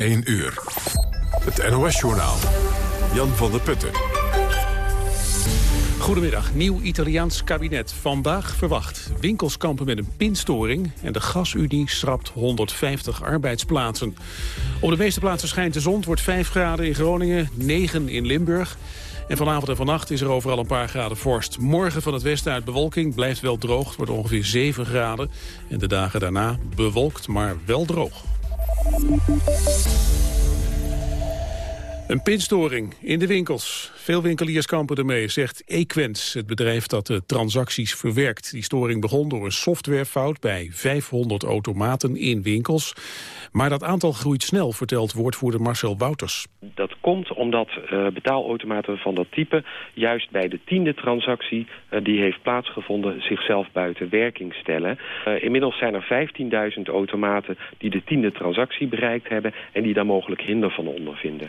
1 uur. Het NOS-journaal. Jan van der Putten. Goedemiddag. Nieuw Italiaans kabinet. Vandaag verwacht. Winkels kampen met een pinstoring... en de gasunie schrapt 150 arbeidsplaatsen. Op de meeste plaatsen schijnt de zon. Wordt 5 graden in Groningen, 9 in Limburg. En vanavond en vannacht is er overal een paar graden vorst. Morgen van het westen uit bewolking blijft wel droog. Het wordt ongeveer 7 graden. En de dagen daarna bewolkt, maar wel droog. Een pinstoring in de winkels. Veel winkeliers kampen ermee, zegt Equens, het bedrijf dat de transacties verwerkt. Die storing begon door een softwarefout bij 500 automaten in winkels. Maar dat aantal groeit snel, vertelt woordvoerder Marcel Wouters. Dat komt omdat uh, betaalautomaten van dat type... juist bij de tiende transactie uh, die heeft plaatsgevonden... zichzelf buiten werking stellen. Uh, inmiddels zijn er 15.000 automaten die de tiende transactie bereikt hebben... en die daar mogelijk hinder van ondervinden.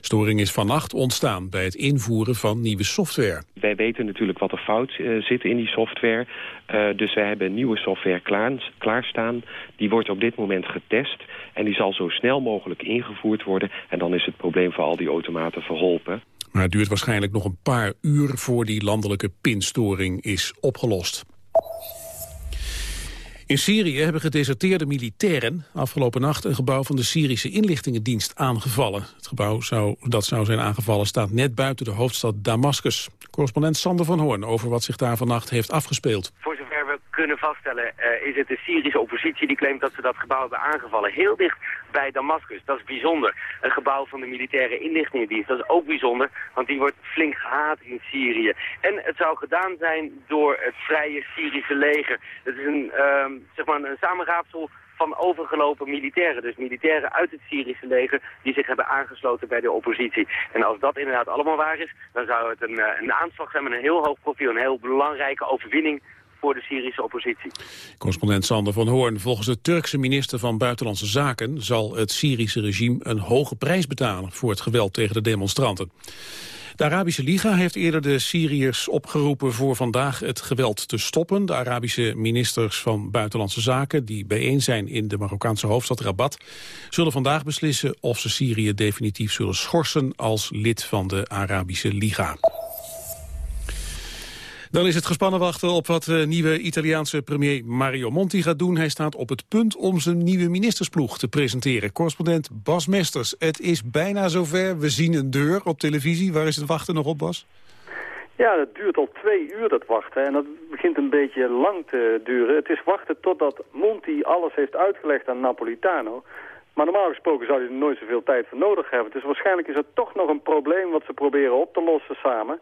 Storing is vannacht ontstaan bij het invoeren van nieuwe software. Wij weten natuurlijk wat er fout uh, zit in die software. Uh, dus wij hebben nieuwe software klaar, klaarstaan. Die wordt op dit moment getest. En die zal zo snel mogelijk ingevoerd worden. En dan is het probleem voor al die automaten verholpen. Maar het duurt waarschijnlijk nog een paar uur voor die landelijke pinstoring is opgelost. In Syrië hebben gedeserteerde militairen afgelopen nacht een gebouw van de Syrische inlichtingendienst aangevallen. Het gebouw zou, dat zou zijn aangevallen staat net buiten de hoofdstad Damascus. Correspondent Sander van Hoorn over wat zich daar vannacht heeft afgespeeld. Kunnen vaststellen uh, is het de Syrische oppositie die claimt dat ze dat gebouw hebben aangevallen. Heel dicht bij Damascus, dat is bijzonder. Een gebouw van de militaire inlichtingendienst, dat is ook bijzonder, want die wordt flink gehaat in Syrië. En het zou gedaan zijn door het vrije Syrische leger. Het is een, uh, zeg maar een samenraapsel van overgelopen militairen. Dus militairen uit het Syrische leger die zich hebben aangesloten bij de oppositie. En als dat inderdaad allemaal waar is, dan zou het een, een aanslag zijn met een heel hoog profiel. Een heel belangrijke overwinning voor de Syrische oppositie. Correspondent Sander van Hoorn. Volgens de Turkse minister van Buitenlandse Zaken... zal het Syrische regime een hoge prijs betalen... voor het geweld tegen de demonstranten. De Arabische Liga heeft eerder de Syriërs opgeroepen voor vandaag het geweld te stoppen. De Arabische ministers van Buitenlandse Zaken, die bijeen zijn in de Marokkaanse hoofdstad Rabat, zullen vandaag beslissen of ze Syrië definitief zullen schorsen als lid van de Arabische Liga. Dan is het gespannen wachten op wat de nieuwe Italiaanse premier Mario Monti gaat doen. Hij staat op het punt om zijn nieuwe ministersploeg te presenteren. Correspondent Bas Mesters, het is bijna zover. We zien een deur op televisie. Waar is het wachten nog op, Bas? Ja, het duurt al twee uur dat wachten en dat begint een beetje lang te duren. Het is wachten totdat Monti alles heeft uitgelegd aan Napolitano. Maar normaal gesproken zou hij er nooit zoveel tijd voor nodig hebben. Dus waarschijnlijk is het toch nog een probleem wat ze proberen op te lossen samen.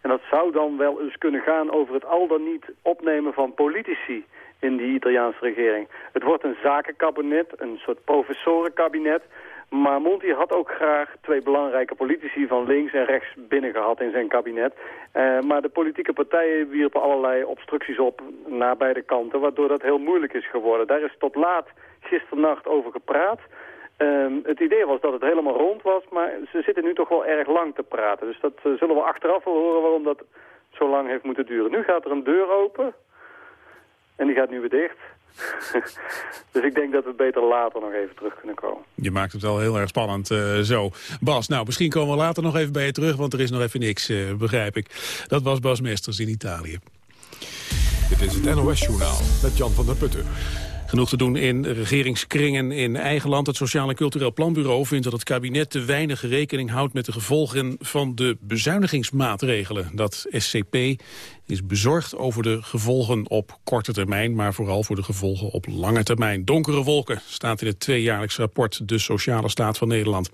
En dat zou dan wel eens kunnen gaan over het al dan niet opnemen van politici in die Italiaanse regering. Het wordt een zakenkabinet, een soort professorenkabinet. Maar Monti had ook graag twee belangrijke politici van links en rechts binnen gehad in zijn kabinet. Uh, maar de politieke partijen wierpen allerlei obstructies op naar beide kanten, waardoor dat heel moeilijk is geworden. Daar is tot laat gisternacht over gepraat. Um, het idee was dat het helemaal rond was, maar ze zitten nu toch wel erg lang te praten. Dus dat uh, zullen we achteraf wel horen waarom dat zo lang heeft moeten duren. Nu gaat er een deur open en die gaat nu weer dicht. dus ik denk dat we beter later nog even terug kunnen komen. Je maakt het wel heel erg spannend uh, zo. Bas, nou misschien komen we later nog even bij je terug, want er is nog even niks, uh, begrijp ik. Dat was Bas Mesters in Italië. Dit is het NOS Journaal met Jan van der Putten. Genoeg te doen in regeringskringen in eigen land. Het Sociaal en Cultureel Planbureau vindt dat het kabinet te weinig rekening houdt met de gevolgen van de bezuinigingsmaatregelen. Dat SCP is bezorgd over de gevolgen op korte termijn, maar vooral voor de gevolgen op lange termijn. Donkere wolken staat in het tweejaarlijks rapport De Sociale Staat van Nederland.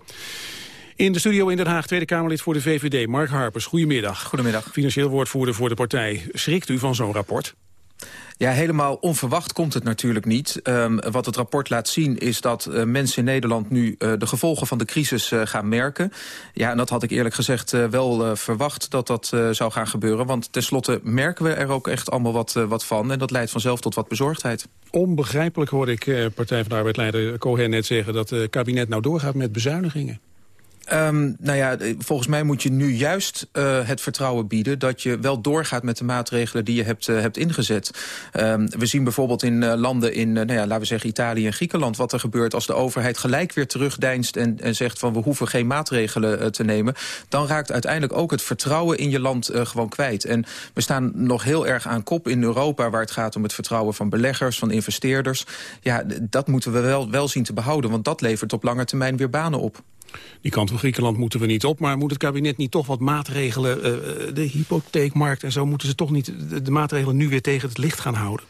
In de studio in Den Haag, Tweede Kamerlid voor de VVD, Mark Harpers. Goedemiddag. Goedemiddag. Financieel woordvoerder voor de partij. Schrikt u van zo'n rapport? Ja, helemaal onverwacht komt het natuurlijk niet. Um, wat het rapport laat zien is dat uh, mensen in Nederland nu uh, de gevolgen van de crisis uh, gaan merken. Ja, en dat had ik eerlijk gezegd wel verwacht dat dat zou gaan gebeuren. Want tenslotte merken we er ook echt allemaal wat, wat van. En dat leidt vanzelf tot wat bezorgdheid. Onbegrijpelijk hoorde ik Partij van de Arbeid-leider Cohen net zeggen... dat het kabinet nou doorgaat met bezuinigingen. Um, nou ja, volgens mij moet je nu juist uh, het vertrouwen bieden... dat je wel doorgaat met de maatregelen die je hebt, uh, hebt ingezet. Um, we zien bijvoorbeeld in landen in, nou ja, laten we zeggen Italië en Griekenland... wat er gebeurt als de overheid gelijk weer terugdeinst... en, en zegt van we hoeven geen maatregelen te nemen... dan raakt uiteindelijk ook het vertrouwen in je land gewoon kwijt. En we staan nog heel erg aan kop in Europa... waar het gaat om het vertrouwen van beleggers, van investeerders. Ja, dat moeten we wel, wel zien te behouden, want dat levert op lange termijn weer banen op. Die kant van Griekenland moeten we niet op. Maar moet het kabinet niet toch wat maatregelen... Uh, de hypotheekmarkt en zo... moeten ze toch niet de maatregelen nu weer tegen het licht gaan houden?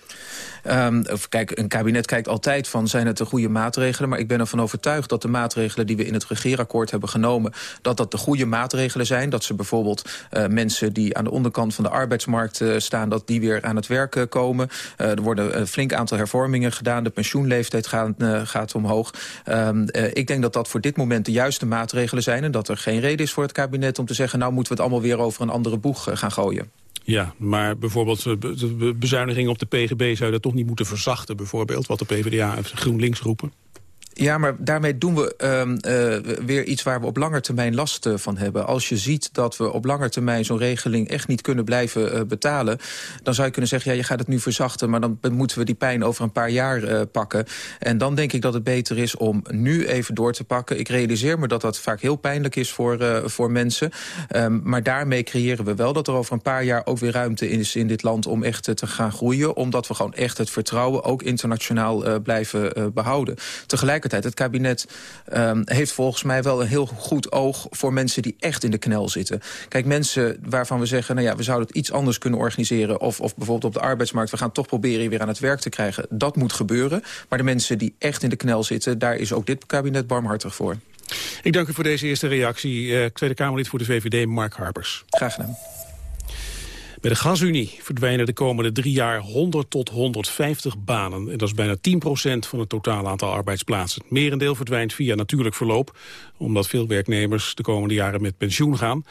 Um, kijk, een kabinet kijkt altijd van zijn het de goede maatregelen. Maar ik ben ervan overtuigd dat de maatregelen die we in het regeerakkoord hebben genomen... dat dat de goede maatregelen zijn. Dat ze bijvoorbeeld uh, mensen die aan de onderkant van de arbeidsmarkt uh, staan... dat die weer aan het werk uh, komen. er worden een flink aantal hervormingen gedaan. De pensioenleeftijd gaat, gaat omhoog. Um, ik denk dat dat voor dit moment de juiste maatregelen zijn... en dat er geen reden is voor het kabinet om te zeggen... nou moeten we het allemaal weer over een andere boeg gaan gooien. Ja, maar bijvoorbeeld de bezuiniging op de PGB zou je dat toch niet moeten verzachten... bijvoorbeeld, wat de PvdA en GroenLinks roepen? Ja, maar daarmee doen we uh, weer iets waar we op lange termijn last uh, van hebben. Als je ziet dat we op lange termijn zo'n regeling echt niet kunnen blijven uh, betalen... dan zou je kunnen zeggen, ja, je gaat het nu verzachten... maar dan moeten we die pijn over een paar jaar pakken. En dan denk ik dat het beter is om nu even door te pakken. Ik realiseer me dat dat vaak heel pijnlijk is voor, voor mensen. Um, maar daarmee creëren we wel dat er over een paar jaar ook weer ruimte is in dit land... om echt te gaan groeien. Omdat we gewoon echt het vertrouwen ook internationaal blijven behouden. Tegelijkertijd het kabinet um, heeft volgens mij wel een heel goed oog... voor mensen die echt in de knel zitten. Kijk, mensen waarvan we zeggen... nou ja, we zouden het iets anders kunnen organiseren... of, of bijvoorbeeld op de arbeidsmarkt... we gaan toch proberen je weer aan het werk te krijgen. Dat moet gebeuren. Maar de mensen die echt in de knel zitten... daar is ook dit kabinet barmhartig voor. Ik dank u voor deze eerste reactie. Uh, Tweede Kamerlid voor de VVD, Mark Harbers. Graag gedaan. Bij de gasunie verdwijnen de komende drie jaar 100 tot 150 banen. En dat is bijna 10% van het totaal aantal arbeidsplaatsen. Het merendeel verdwijnt via natuurlijk verloop... omdat veel werknemers de komende jaren met pensioen gaan.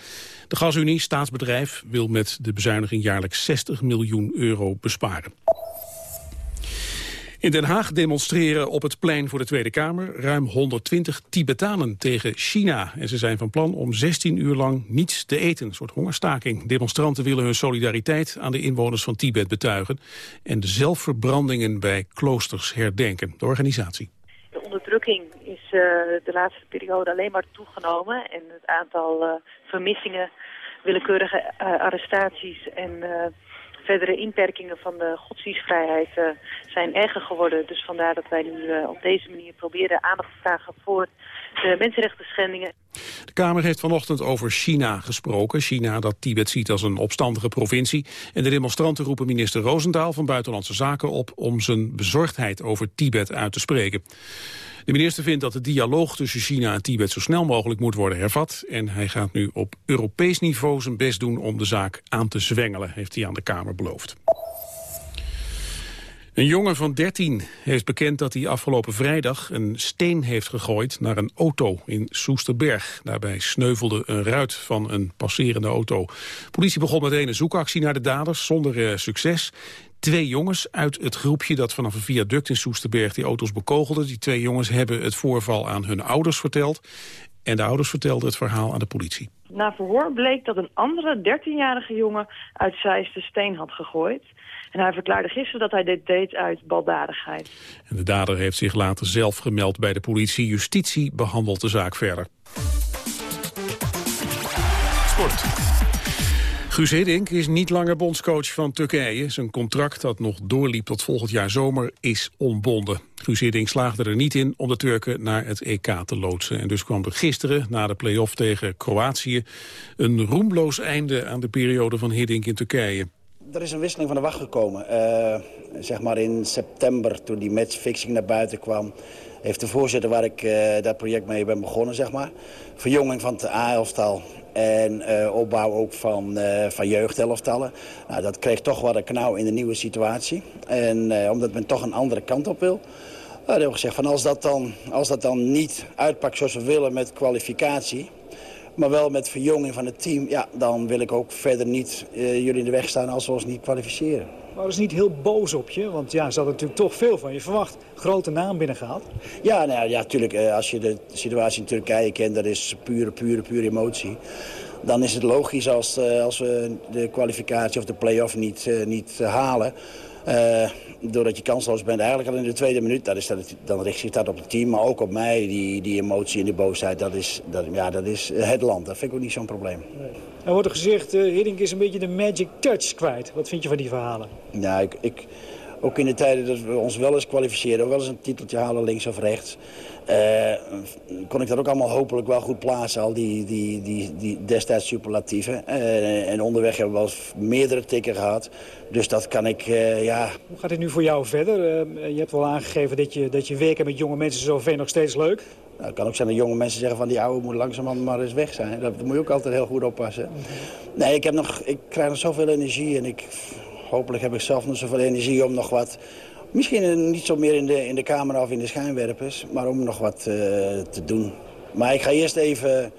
De gasunie, staatsbedrijf, wil met de bezuiniging jaarlijks 60 miljoen euro besparen. In Den Haag demonstreren op het plein voor de Tweede Kamer ruim 120 Tibetanen tegen China. En ze zijn van plan om 16 uur lang niets te eten, een soort hongerstaking. Demonstranten willen hun solidariteit aan de inwoners van Tibet betuigen... en de zelfverbrandingen bij kloosters herdenken, de organisatie. De onderdrukking is uh, de laatste periode alleen maar toegenomen... en het aantal uh, vermissingen, willekeurige uh, arrestaties en verdere inperkingen van de godsdienstvrijheid uh, zijn erger geworden. Dus vandaar dat wij nu uh, op deze manier proberen aandacht te vragen voor de mensenrechten schendingen. De Kamer heeft vanochtend over China gesproken. China dat Tibet ziet als een opstandige provincie. En de demonstranten roepen minister Roosendaal van Buitenlandse Zaken op... om zijn bezorgdheid over Tibet uit te spreken. De minister vindt dat de dialoog tussen China en Tibet zo snel mogelijk moet worden hervat. En hij gaat nu op Europees niveau zijn best doen om de zaak aan te zwengelen, heeft hij aan de Kamer beloofd. Een jongen van 13 heeft bekend dat hij afgelopen vrijdag een steen heeft gegooid naar een auto in Soesterberg. Daarbij sneuvelde een ruit van een passerende auto. Politie begon meteen een zoekactie naar de daders zonder uh, succes. Twee jongens uit het groepje dat vanaf een viaduct in Soesterberg die auto's bekogelde. Die twee jongens hebben het voorval aan hun ouders verteld. En de ouders vertelden het verhaal aan de politie. Na verhoor bleek dat een andere 13-jarige jongen uit Zeist de steen had gegooid. En hij verklaarde gisteren dat hij dit deed uit baldadigheid. En de dader heeft zich later zelf gemeld bij de politie. Justitie behandelt de zaak verder. Sport. Guus Hiddink is niet langer bondscoach van Turkije. Zijn contract dat nog doorliep tot volgend jaar zomer is ontbonden. Guus Hiddink slaagde er niet in om de Turken naar het EK te loodsen. En dus kwam er gisteren, na de play-off tegen Kroatië... een roemloos einde aan de periode van Hiddink in Turkije. Er is een wisseling van de wacht gekomen. Uh, zeg maar in september, toen die matchfixing naar buiten kwam... heeft de voorzitter waar ik uh, dat project mee ben begonnen, zeg maar... verjonging van het A-elftal en uh, opbouw ook van, uh, van jeugdelftallen. Nou, dat kreeg toch wat een knauw in de nieuwe situatie. En omdat men toch een andere kant op wil... Nou, hebben gezegd, van als, dat dan, als dat dan niet uitpakt zoals we willen met kwalificatie... Maar wel met verjonging van het team. Ja, dan wil ik ook verder niet uh, jullie in de weg staan als we ons niet kwalificeren. Maar is niet heel boos op je, want ja, ze hadden natuurlijk toch veel van je verwacht. Grote naam binnengehaald. Ja, nou, ja, natuurlijk. Uh, als je de situatie in Turkije kent, dat is pure, pure, pure emotie dan is het logisch als, uh, als we de kwalificatie of de play-off niet, niet halen. Uh, doordat je kansloos bent, eigenlijk al in de tweede minuut, dat is dat, dan richt zich dat op het team. Maar ook op mij, die, die emotie en die boosheid, dat is, dat, ja, dat is het land. Dat vind ik ook niet zo'n probleem. Nee. Er wordt er gezegd, uh, Hiddink is een beetje de magic touch kwijt. Wat vind je van die verhalen? Ja, ik, ik, ook in de tijden dat we ons wel eens kwalificeren, ook wel eens een titeltje halen links of rechts. Uh, kon ik dat ook allemaal hopelijk wel goed plaatsen, al die, die, die, die destijds superlatieven. Uh, en onderweg hebben we wel meerdere tikken gehad. Dus dat kan ik, uh, ja... Hoe gaat het nu voor jou verder? je hebt wel aangegeven dat je, dat je werken met jonge mensen zo ver nog steeds leuk. Nou, het kan ook zijn dat jonge mensen zeggen van die oude moet langzamerhand maar eens weg zijn. Dat moet je ook altijd heel goed oppassen. Nee, ik, heb nog, ik krijg nog zoveel energie en ik, hopelijk heb ik zelf nog zoveel energie om nog wat Misschien niet zo meer in de, in de camera of in de schijnwerpers, maar om nog wat uh, te doen. Maar ik ga eerst even,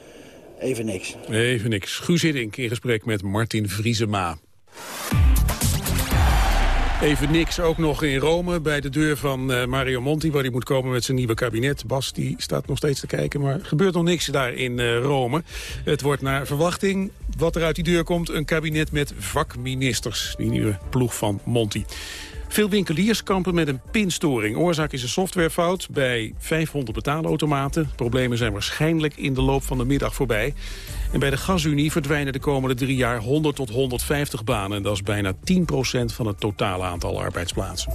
even niks. Even niks. Guus Hiddink in gesprek met Martin Vriesema. Even niks, ook nog in Rome, bij de deur van uh, Mario Monti... waar hij moet komen met zijn nieuwe kabinet. Bas die staat nog steeds te kijken, maar er gebeurt nog niks daar in uh, Rome. Het wordt naar verwachting, wat er uit die deur komt... een kabinet met vakministers, die nieuwe ploeg van Monti. Veel winkeliers kampen met een pinstoring. Oorzaak is een softwarefout bij 500 betaalautomaten. Problemen zijn waarschijnlijk in de loop van de middag voorbij. En bij de Gasunie verdwijnen de komende drie jaar 100 tot 150 banen. En dat is bijna 10% van het totale aantal arbeidsplaatsen.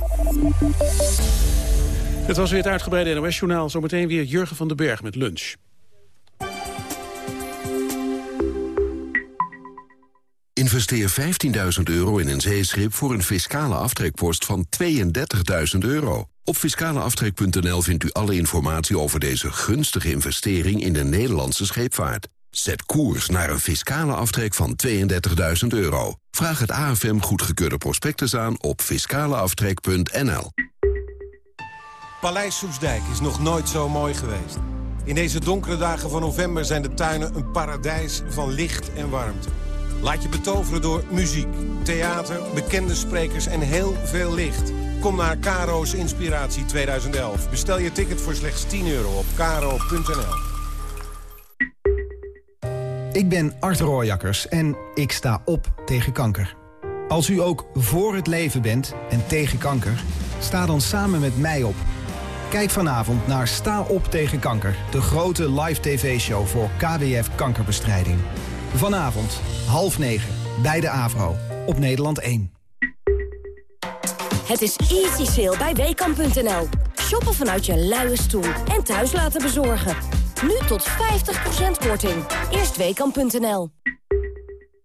Het was weer het uitgebreide NOS-journaal. Zometeen weer Jurgen van den Berg met lunch. Investeer 15.000 euro in een zeeschip voor een fiscale aftrekpost van 32.000 euro. Op fiscaleaftrek.nl vindt u alle informatie over deze gunstige investering in de Nederlandse scheepvaart. Zet koers naar een fiscale aftrek van 32.000 euro. Vraag het AFM goedgekeurde prospectus aan op fiscaleaftrek.nl. Paleis Soesdijk is nog nooit zo mooi geweest. In deze donkere dagen van november zijn de tuinen een paradijs van licht en warmte. Laat je betoveren door muziek, theater, bekende sprekers en heel veel licht. Kom naar Caro's Inspiratie 2011. Bestel je ticket voor slechts 10 euro op caro.nl. Ik ben Art Rooijakkers en ik sta op tegen kanker. Als u ook voor het leven bent en tegen kanker, sta dan samen met mij op. Kijk vanavond naar Sta op tegen kanker, de grote live tv-show voor KWF kankerbestrijding. Vanavond, half negen, bij de AVRO, op Nederland 1. Het is easy sale bij WKAM.nl. Shoppen vanuit je luie stoel en thuis laten bezorgen. Nu tot 50% korting. Eerst WKAM.nl.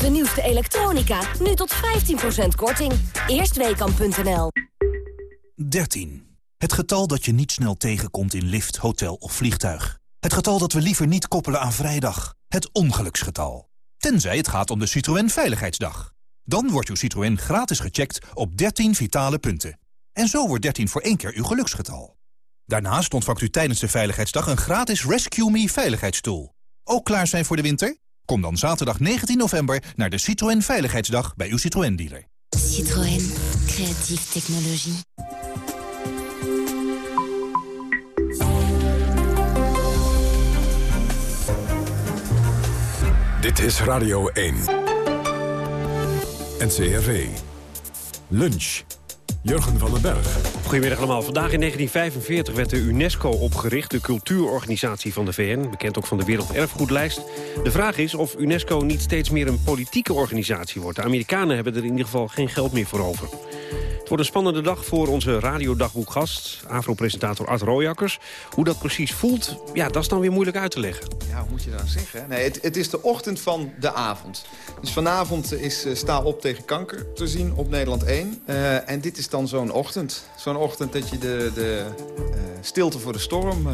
De nieuwste elektronica, nu tot 15% korting. Eerstweekam.nl 13. Het getal dat je niet snel tegenkomt in lift, hotel of vliegtuig. Het getal dat we liever niet koppelen aan vrijdag. Het ongeluksgetal. Tenzij het gaat om de Citroën Veiligheidsdag. Dan wordt uw Citroën gratis gecheckt op 13 vitale punten. En zo wordt 13 voor één keer uw geluksgetal. Daarnaast ontvangt u tijdens de Veiligheidsdag een gratis Rescue Me veiligheidsstoel. Ook klaar zijn voor de winter? Kom dan zaterdag 19 november naar de Citroën Veiligheidsdag bij uw Citroën-dealer. Citroën. Creatieve technologie. Dit is Radio 1. NCRV. Lunch. Jurgen van den Berg. Goedemiddag allemaal. Vandaag in 1945 werd de UNESCO opgericht, de cultuurorganisatie van de VN, bekend ook van de Werelderfgoedlijst. De vraag is of UNESCO niet steeds meer een politieke organisatie wordt. De Amerikanen hebben er in ieder geval geen geld meer voor over. Wordt een spannende dag voor onze radiodagboekgast, Afro-presentator Art Rooijakkers. Hoe dat precies voelt, ja, dat is dan weer moeilijk uit te leggen. Ja, hoe moet je dat zeggen? Nee, het, het is de ochtend van de avond. Dus vanavond is uh, Sta op tegen kanker te zien op Nederland 1. Uh, en dit is dan zo'n ochtend. Zo'n ochtend dat je de, de uh, stilte voor de storm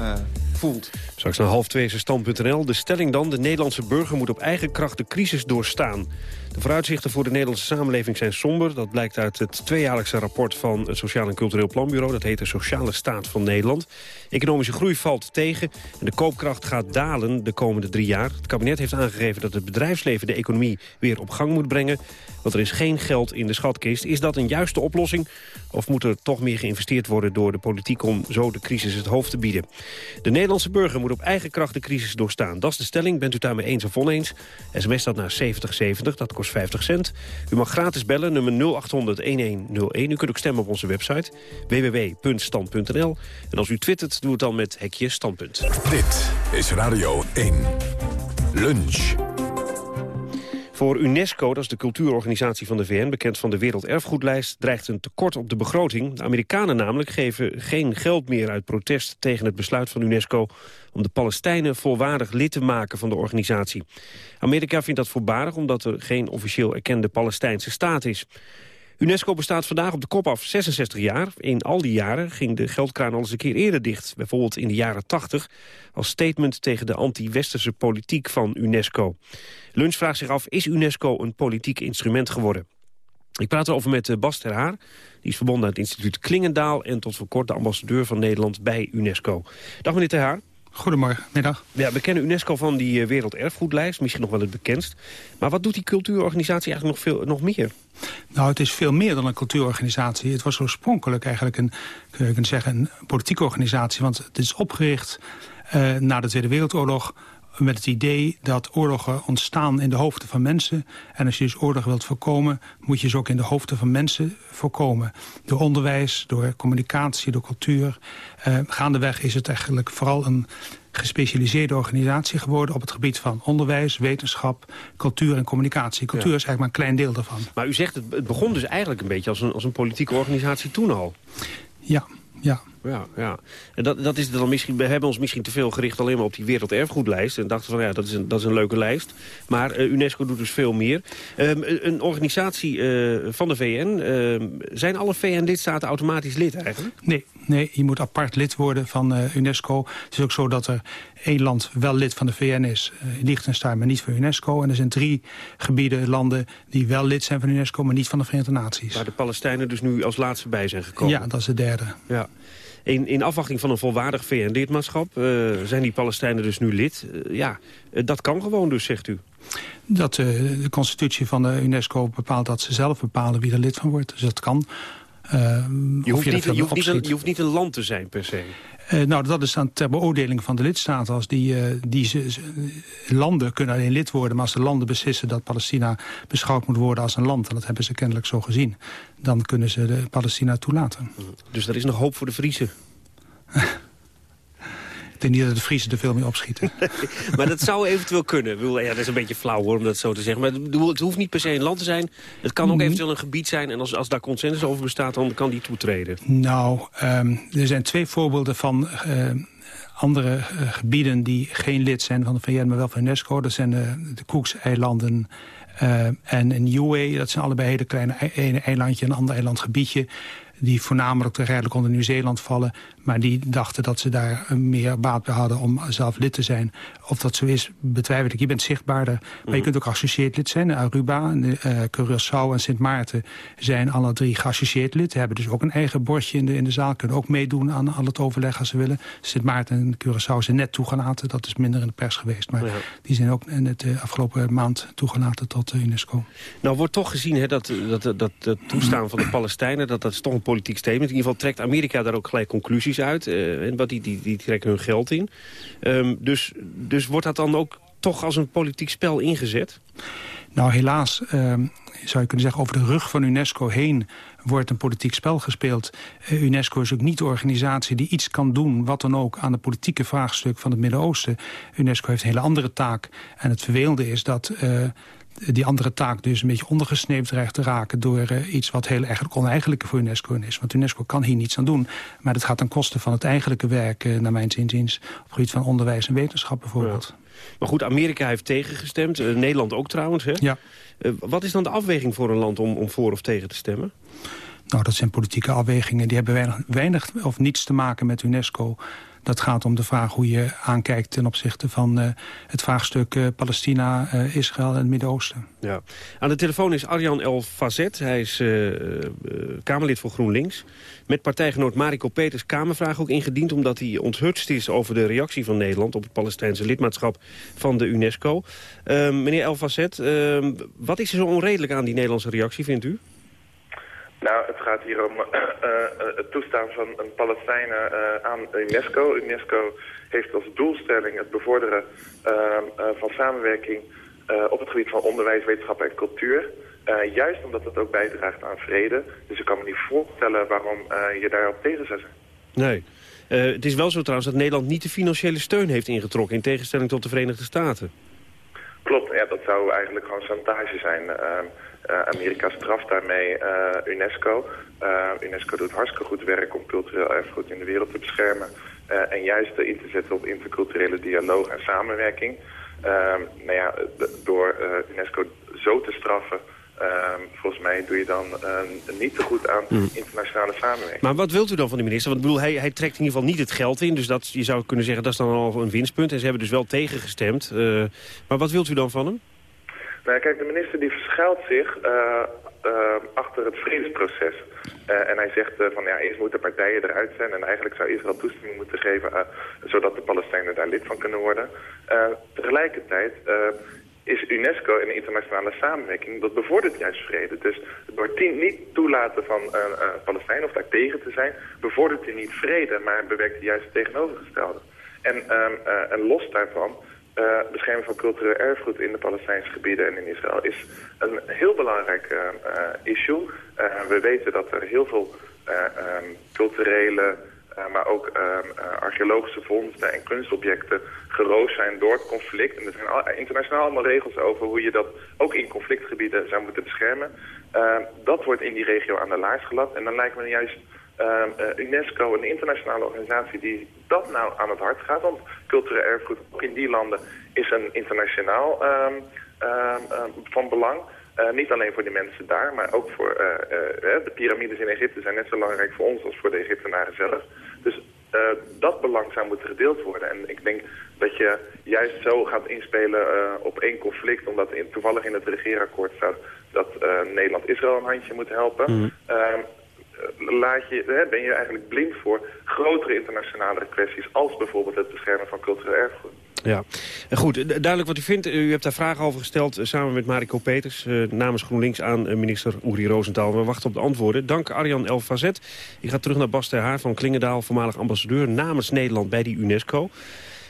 voelt. Straks naar half twee is stand.nl. De stelling dan, de Nederlandse burger moet op eigen kracht de crisis doorstaan. De vooruitzichten voor de Nederlandse samenleving zijn somber. Dat blijkt uit het tweejaarlijkse rapport van het Sociaal en Cultureel Planbureau. Dat heet de Sociale Staat van Nederland. Economische groei valt tegen en de koopkracht gaat dalen de komende drie jaar. Het kabinet heeft aangegeven dat het bedrijfsleven de economie weer op gang moet brengen. Want er is geen geld in de schatkist. Is dat een juiste oplossing? Of moet er toch meer geïnvesteerd worden door de politiek om zo de crisis het hoofd te bieden? De Nederlandse burger moet op eigen kracht de crisis doorstaan. Dat is de stelling. Bent u daarmee eens of oneens? SMS dat naar 7070, dat kost 50 cent. U mag gratis bellen, nummer 0800-1101. U kunt ook stemmen op onze website www.stand.nl. En als u twittert, doe het dan met hekje standpunt. Dit is Radio 1. Lunch. Voor UNESCO, dat is de cultuurorganisatie van de VN... bekend van de Werelderfgoedlijst, dreigt een tekort op de begroting. De Amerikanen namelijk geven geen geld meer uit protest... tegen het besluit van UNESCO om de Palestijnen volwaardig lid te maken van de organisatie. Amerika vindt dat voorbarig omdat er geen officieel erkende Palestijnse staat is. UNESCO bestaat vandaag op de kop af 66 jaar. In al die jaren ging de geldkraan al eens een keer eerder dicht. Bijvoorbeeld in de jaren 80 als statement tegen de anti-westerse politiek van UNESCO. Lunch vraagt zich af, is UNESCO een politiek instrument geworden? Ik praat erover met eh, Bas ter Haar. Die is verbonden aan het instituut Klingendaal... en tot voor kort de ambassadeur van Nederland bij UNESCO. Dag meneer ter Haar. Goedemorgen, middag. Ja, we kennen UNESCO van die eh, Werelderfgoedlijst, misschien nog wel het bekendst. Maar wat doet die cultuurorganisatie eigenlijk nog, veel, nog meer? Nou, het is veel meer dan een cultuurorganisatie. Het was oorspronkelijk eigenlijk een, kun je zeggen, een politieke organisatie. Want het is opgericht uh, na de Tweede Wereldoorlog met het idee dat oorlogen ontstaan in de hoofden van mensen. En als je dus oorlog wilt voorkomen, moet je ze ook in de hoofden van mensen voorkomen. Door onderwijs, door communicatie, door cultuur. Uh, gaandeweg is het eigenlijk vooral een gespecialiseerde organisatie geworden... op het gebied van onderwijs, wetenschap, cultuur en communicatie. Cultuur is eigenlijk maar een klein deel daarvan. Maar u zegt, het begon dus eigenlijk een beetje als een, als een politieke organisatie toen al. Ja, ja. Ja, ja. En dat, dat is dan misschien, we hebben ons misschien te veel gericht alleen maar op die werelderfgoedlijst. En dachten van ja, dat is een, dat is een leuke lijst. Maar uh, UNESCO doet dus veel meer. Um, een organisatie uh, van de VN, uh, zijn alle VN-lidstaten automatisch lid eigenlijk? Nee, nee, je moet apart lid worden van UNESCO. Het is ook zo dat er één land wel lid van de VN is, Liechtenstein, maar niet van UNESCO. En er zijn drie gebieden, landen die wel lid zijn van UNESCO, maar niet van de Verenigde Naties. Waar de Palestijnen dus nu als laatste bij zijn gekomen. Ja, dat is de derde. Ja. In, in afwachting van een volwaardig VN-lidmaatschap uh, zijn die Palestijnen dus nu lid. Uh, ja, uh, dat kan gewoon dus, zegt u. Dat de constitutie van de UNESCO bepaalt dat ze zelf bepalen wie er lid van wordt. Dus dat kan. Je, hoeft niet, je, hoeft niet een, je hoeft niet een land te zijn per se. Uh, nou, dat is dan ter beoordeling van de lidstaten. Als die, uh, die ze, landen kunnen alleen lid worden... maar als de landen beslissen dat Palestina beschouwd moet worden als een land... en dat hebben ze kennelijk zo gezien... dan kunnen ze de Palestina toelaten. Dus er is nog hoop voor de Friese? Ik denk niet dat de Friese er veel mee opschieten. maar dat zou eventueel kunnen. Ja, dat is een beetje flauw hoor, om dat zo te zeggen. Maar het hoeft niet per se een land te zijn. Het kan ook mhm. eventueel een gebied zijn. En als, als daar consensus over bestaat, dan kan die toetreden. Nou, um, er zijn twee voorbeelden van... Uh, andere uh, gebieden die geen lid zijn van de VN, maar wel van UNESCO. Dat zijn de, de Cookseilanden uh, en Niue. Dat zijn allebei hele kleine eilandje en een ander eilandgebiedje die voornamelijk redelijk onder Nieuw-Zeeland vallen... maar die dachten dat ze daar meer baat bij hadden om zelf lid te zijn. Of dat zo is, betwijfel ik. Je bent zichtbaarder, maar je mhm. kunt ook geassocieerd lid zijn. Aruba, uh, Curaçao en Sint Maarten zijn alle drie geassocieerd lid. Ze hebben dus ook een eigen bordje in de, in de zaal. Kunnen ook meedoen aan al het overleg als ze willen. Sint Maarten en Curaçao zijn net toegelaten. Dat is minder in de pers geweest. Maar die zijn ook in het uh, afgelopen maand toegelaten tot uh, UNESCO. Nou wordt toch gezien hè, dat, dat, dat, toestaan van de Palestijnen... dat dat is toch een politiek statement. In ieder geval trekt Amerika daar ook gelijk conclusies uit. Uh, en wat die, die, die trekken hun geld in. Um, dus, dus wordt dat dan ook toch als een politiek spel ingezet? Nou, helaas um, zou je kunnen zeggen... over de rug van UNESCO heen wordt een politiek spel gespeeld. Uh, UNESCO is ook niet de organisatie die iets kan doen... wat dan ook aan de politieke vraagstuk van het Midden-Oosten. UNESCO heeft een hele andere taak. En het vervelende is dat... Uh, die andere taak dus een beetje ondergesneeuwd dreigt te raken... door uh, iets wat heel eigenlijk oneigenlijk voor UNESCO is. Want UNESCO kan hier niets aan doen. Maar dat gaat ten koste van het eigenlijke werk, uh, naar mijn zinziens... op het gebied van onderwijs en wetenschap bijvoorbeeld. Ja. Maar goed, Amerika heeft tegengestemd. Uh, Nederland ook trouwens, hè? Ja. wat is dan de afweging voor een land om, om voor of tegen te stemmen? Nou, dat zijn politieke afwegingen. Die hebben weinig, weinig of niets te maken met UNESCO. Dat gaat om de vraag hoe je aankijkt ten opzichte van uh, het vraagstuk uh, Palestina, uh, Israël en het Midden-Oosten. Ja. Aan de telefoon is Arjan El Fazet. Hij is Kamerlid voor GroenLinks. Met partijgenoot Mariko Peters Kamervraag ook ingediend... omdat hij onthutst is over de reactie van Nederland... op het Palestijnse lidmaatschap van de UNESCO. meneer El Fazet, wat is er zo onredelijk aan die Nederlandse reactie, vindt u? Nou, het gaat hier om uh, uh, het toestaan van een Palestijnen uh, aan UNESCO. UNESCO heeft als doelstelling het bevorderen van samenwerking op het gebied van onderwijs, wetenschap en cultuur. juist omdat het ook bijdraagt aan vrede. Dus ik kan me niet voorstellen waarom je daarop tegen zou zijn. Nee. het is wel zo trouwens dat Nederland niet de financiële steun heeft ingetrokken... in tegenstelling tot de Verenigde Staten. Klopt, ja, dat zou eigenlijk gewoon chantage zijn... Uh, Amerika straft daarmee uh, UNESCO. Uh, UNESCO doet hartstikke goed werk om cultureel erfgoed in de wereld te beschermen. en juist in te zetten op interculturele dialoog en samenwerking. Ehm, nou ja, door UNESCO zo te straffen... Ehm, volgens mij doe je dan niet te goed aan mm. internationale samenwerking. Maar wat wilt u dan van de minister? Want bedoel, hij, hij trekt in ieder geval niet het geld in. Dus dat, je zou kunnen zeggen dat is dan al een winstpunt. En ze hebben dus wel tegengestemd. maar wat wilt u dan van hem? Nou, kijk, de minister die verschuilt zich uh, uh, achter het vredesproces. Uh, en hij zegt van ja, eerst moeten partijen eruit zijn en eigenlijk zou Israël toestemming moeten geven zodat de Palestijnen daar lid van kunnen worden. tegelijkertijd is UNESCO en de internationale samenwerking, dat bevordert juist vrede. Dus door niet toelaten van Palestijnen of daar tegen te zijn, bevordert hij niet vrede, maar bewerkt hij juist het tegenovergestelde. En, ehm, en los daarvan uh, bescherming van cultureel erfgoed in de Palestijnse gebieden en in Israël is een heel belangrijk uh, issue. Uh, we weten dat er heel veel um, culturele, maar ook um, archeologische vondsten en kunstobjecten geroosd zijn door het conflict. En er zijn al, internationaal allemaal regels over hoe je dat ook in conflictgebieden zou moeten beschermen. dat wordt in die regio aan de laars gelat en dan lijkt me juist UNESCO, een internationale organisatie die dat nou aan het hart gaat. Want cultureel erfgoed, ook in die landen, is een internationaal um, um, van belang. Uh, niet alleen voor de mensen daar, maar ook voor uh, de piramides in Egypte zijn net zo belangrijk voor ons als voor de Egyptenaren zelf. Dus dat belang zou moeten gedeeld worden. En ik denk dat je juist zo gaat inspelen op één conflict, omdat in, toevallig in het regeerakkoord staat dat Nederland Israël een handje moet helpen. Mm. Eh, laat je, hè, ben je eigenlijk blind voor grotere internationale kwesties... als bijvoorbeeld het beschermen van cultureel erfgoed. Ja, goed. Duidelijk wat u vindt. U hebt daar vragen over gesteld eh, samen met Mariko Peters... Eh, namens GroenLinks aan minister Uri Rosenthal. We wachten op de antwoorden. Dank Arjan El Fazet. Ik ga terug naar Bas ter Haar van Klingendaal... voormalig ambassadeur namens Nederland bij die UNESCO.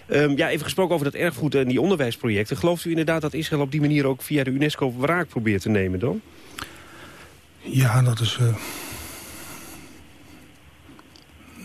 Um, ja, even gesproken over dat erfgoed en die onderwijsprojecten. Gelooft u inderdaad dat Israël op die manier ook via de UNESCO wraak probeert te nemen dan? Ja, dat is... Uh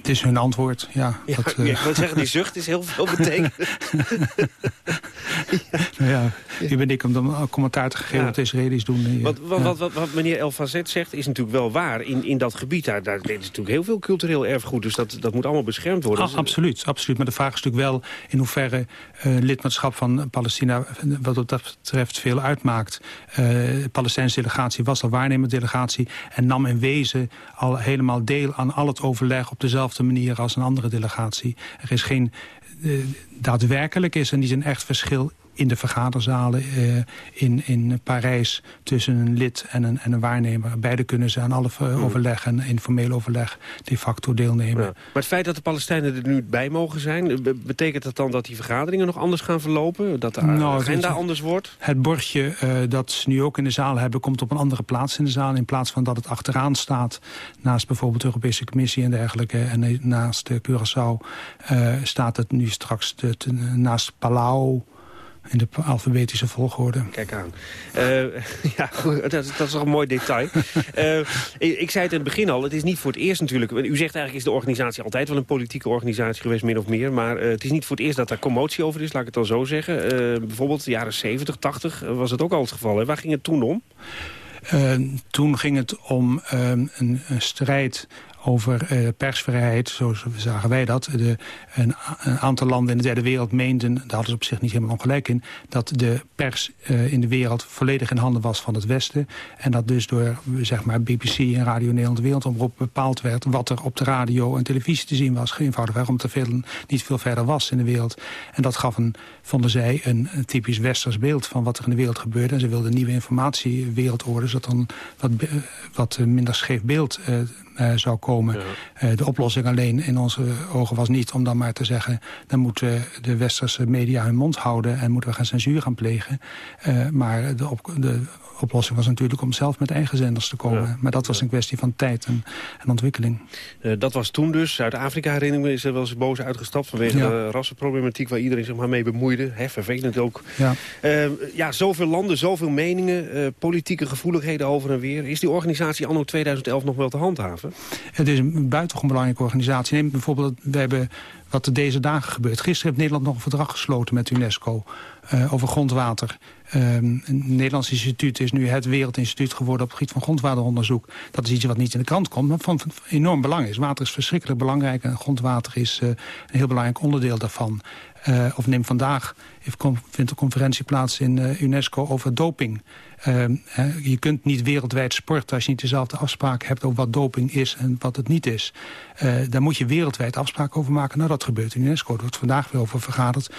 het is hun antwoord, ja. ja dat, uh... Ik wil zeggen, die zucht is heel veel betekend. ja. Nou ja, wie ben ik om dan commentaar te geven wat de Israëli's doen. Wat, wat, wat, wat, wat meneer El Fazet zegt is natuurlijk wel waar. In, in dat gebied, daar, daar is natuurlijk heel veel cultureel erfgoed. Dus dat, dat moet allemaal beschermd worden. Ah, absoluut, absoluut. Maar de vraag is natuurlijk wel in hoeverre uh, lidmaatschap van Palestina... wat dat betreft veel uitmaakt. Uh, de Palestijnse delegatie was al waarnemerdelegatie... en nam in wezen al helemaal deel aan al het overleg op dezelfde manier als een andere delegatie. Er is geen... Uh, daadwerkelijk is en die zijn echt verschil in de vergaderzalen uh, in, in Parijs tussen een lid en een, en een waarnemer. Beide kunnen ze aan alle hmm. overleg en informeel overleg de facto deelnemen. Ja. Maar het feit dat de Palestijnen er nu bij mogen zijn... betekent dat dan dat die vergaderingen nog anders gaan verlopen? Dat de nou, agenda het, anders wordt? Het bordje uh, dat ze nu ook in de zaal hebben... komt op een andere plaats in de zaal. In plaats van dat het achteraan staat... naast bijvoorbeeld de Europese Commissie en dergelijke... en naast de Curaçao uh, staat het nu straks de, naast Palau in de alfabetische volgorde. Kijk aan. Uh, ja, goed, dat, dat, is toch een mooi detail. uh, ik zei het in het begin al, het is niet voor het eerst natuurlijk... U zegt eigenlijk is de organisatie altijd wel een politieke organisatie geweest, min of meer. Maar uh, het is niet voor het eerst dat daar commotie over is, laat ik het dan zo zeggen. bijvoorbeeld de jaren 70, 80 was het ook al het geval. Hè? Waar ging het toen om? toen ging het om een, een, strijd over uh, persvrijheid, zo zagen wij dat. De, een, een, aantal landen in de derde wereld meenden, daar hadden ze op zich niet helemaal ongelijk in... dat de pers uh, in de wereld volledig in handen was van het Westen. En dat dus door zeg maar, BBC en Radio Nederland Wereldomroep bepaald werd... wat er op de radio en televisie te zien was. Eenvoudigweg omdat er veel, niet veel verder was in de wereld. En dat gaf een, vonden zij een, typisch westers beeld van wat er in de wereld gebeurde. En ze wilden nieuwe informatiewereldorde, zodat dan wat, wat minder scheef beeld... Uh, uh, zou komen. Ja. Uh, de oplossing alleen in onze ogen was niet om dan maar te zeggen... dan moeten de westerse media hun mond houden... en moeten we gaan censuur gaan plegen. Uh, maar de, op, de oplossing was natuurlijk om zelf met eigen zenders te komen. Ja. Maar dat was een kwestie van tijd en, en ontwikkeling. Dat was toen dus. Zuid-Afrika herinner me is er wel eens boos uitgestapt... vanwege ja. de rassenproblematiek waar iedereen zich maar mee bemoeide. Hè, vervelend ook. Ja. Ja, zoveel landen, zoveel meningen, politieke gevoeligheden over en weer. Is die organisatie anno 2011 nog wel te handhaven? Het is een buitengewoon belangrijke organisatie. Neem bijvoorbeeld, we hebben wat er deze dagen gebeurt. Gisteren heeft Nederland nog een verdrag gesloten met UNESCO uh, over grondwater. Um, het Nederlands instituut is nu het wereldinstituut geworden op het gebied van grondwateronderzoek. Dat is iets wat niet in de krant komt, maar van, van enorm belang is. Water is verschrikkelijk belangrijk en grondwater is uh, een heel belangrijk onderdeel daarvan. Uh, of neem vandaag, vindt een conferentie plaats in uh, UNESCO over doping. Uh, je kunt niet wereldwijd sporten als je niet dezelfde afspraken hebt over wat doping is en wat het niet is. Uh, daar moet je wereldwijd afspraken over maken. Nou, dat gebeurt in UNESCO. Er wordt vandaag weer over vergaderd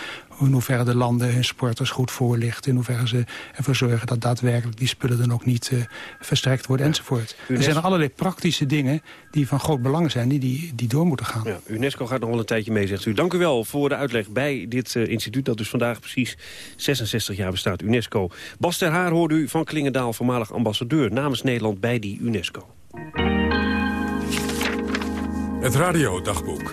in hoeverre de landen hun sporters goed voorlichten. In hoeverre ze ervoor zorgen dat daadwerkelijk die spullen dan ook niet uh, verstrekt worden ja. enzovoort. UNESCO... Er zijn er allerlei praktische dingen die van groot belang zijn, die, die, die door moeten gaan. Ja, UNESCO gaat nog wel een tijdje mee, zegt u. Dank u wel voor de uitleg bij dit uh, instituut dat dus vandaag precies 66 jaar bestaat, UNESCO. Bas ter Haar hoorde u van Klingendaal, voormalig ambassadeur namens Nederland bij die UNESCO. Het radiodagboek.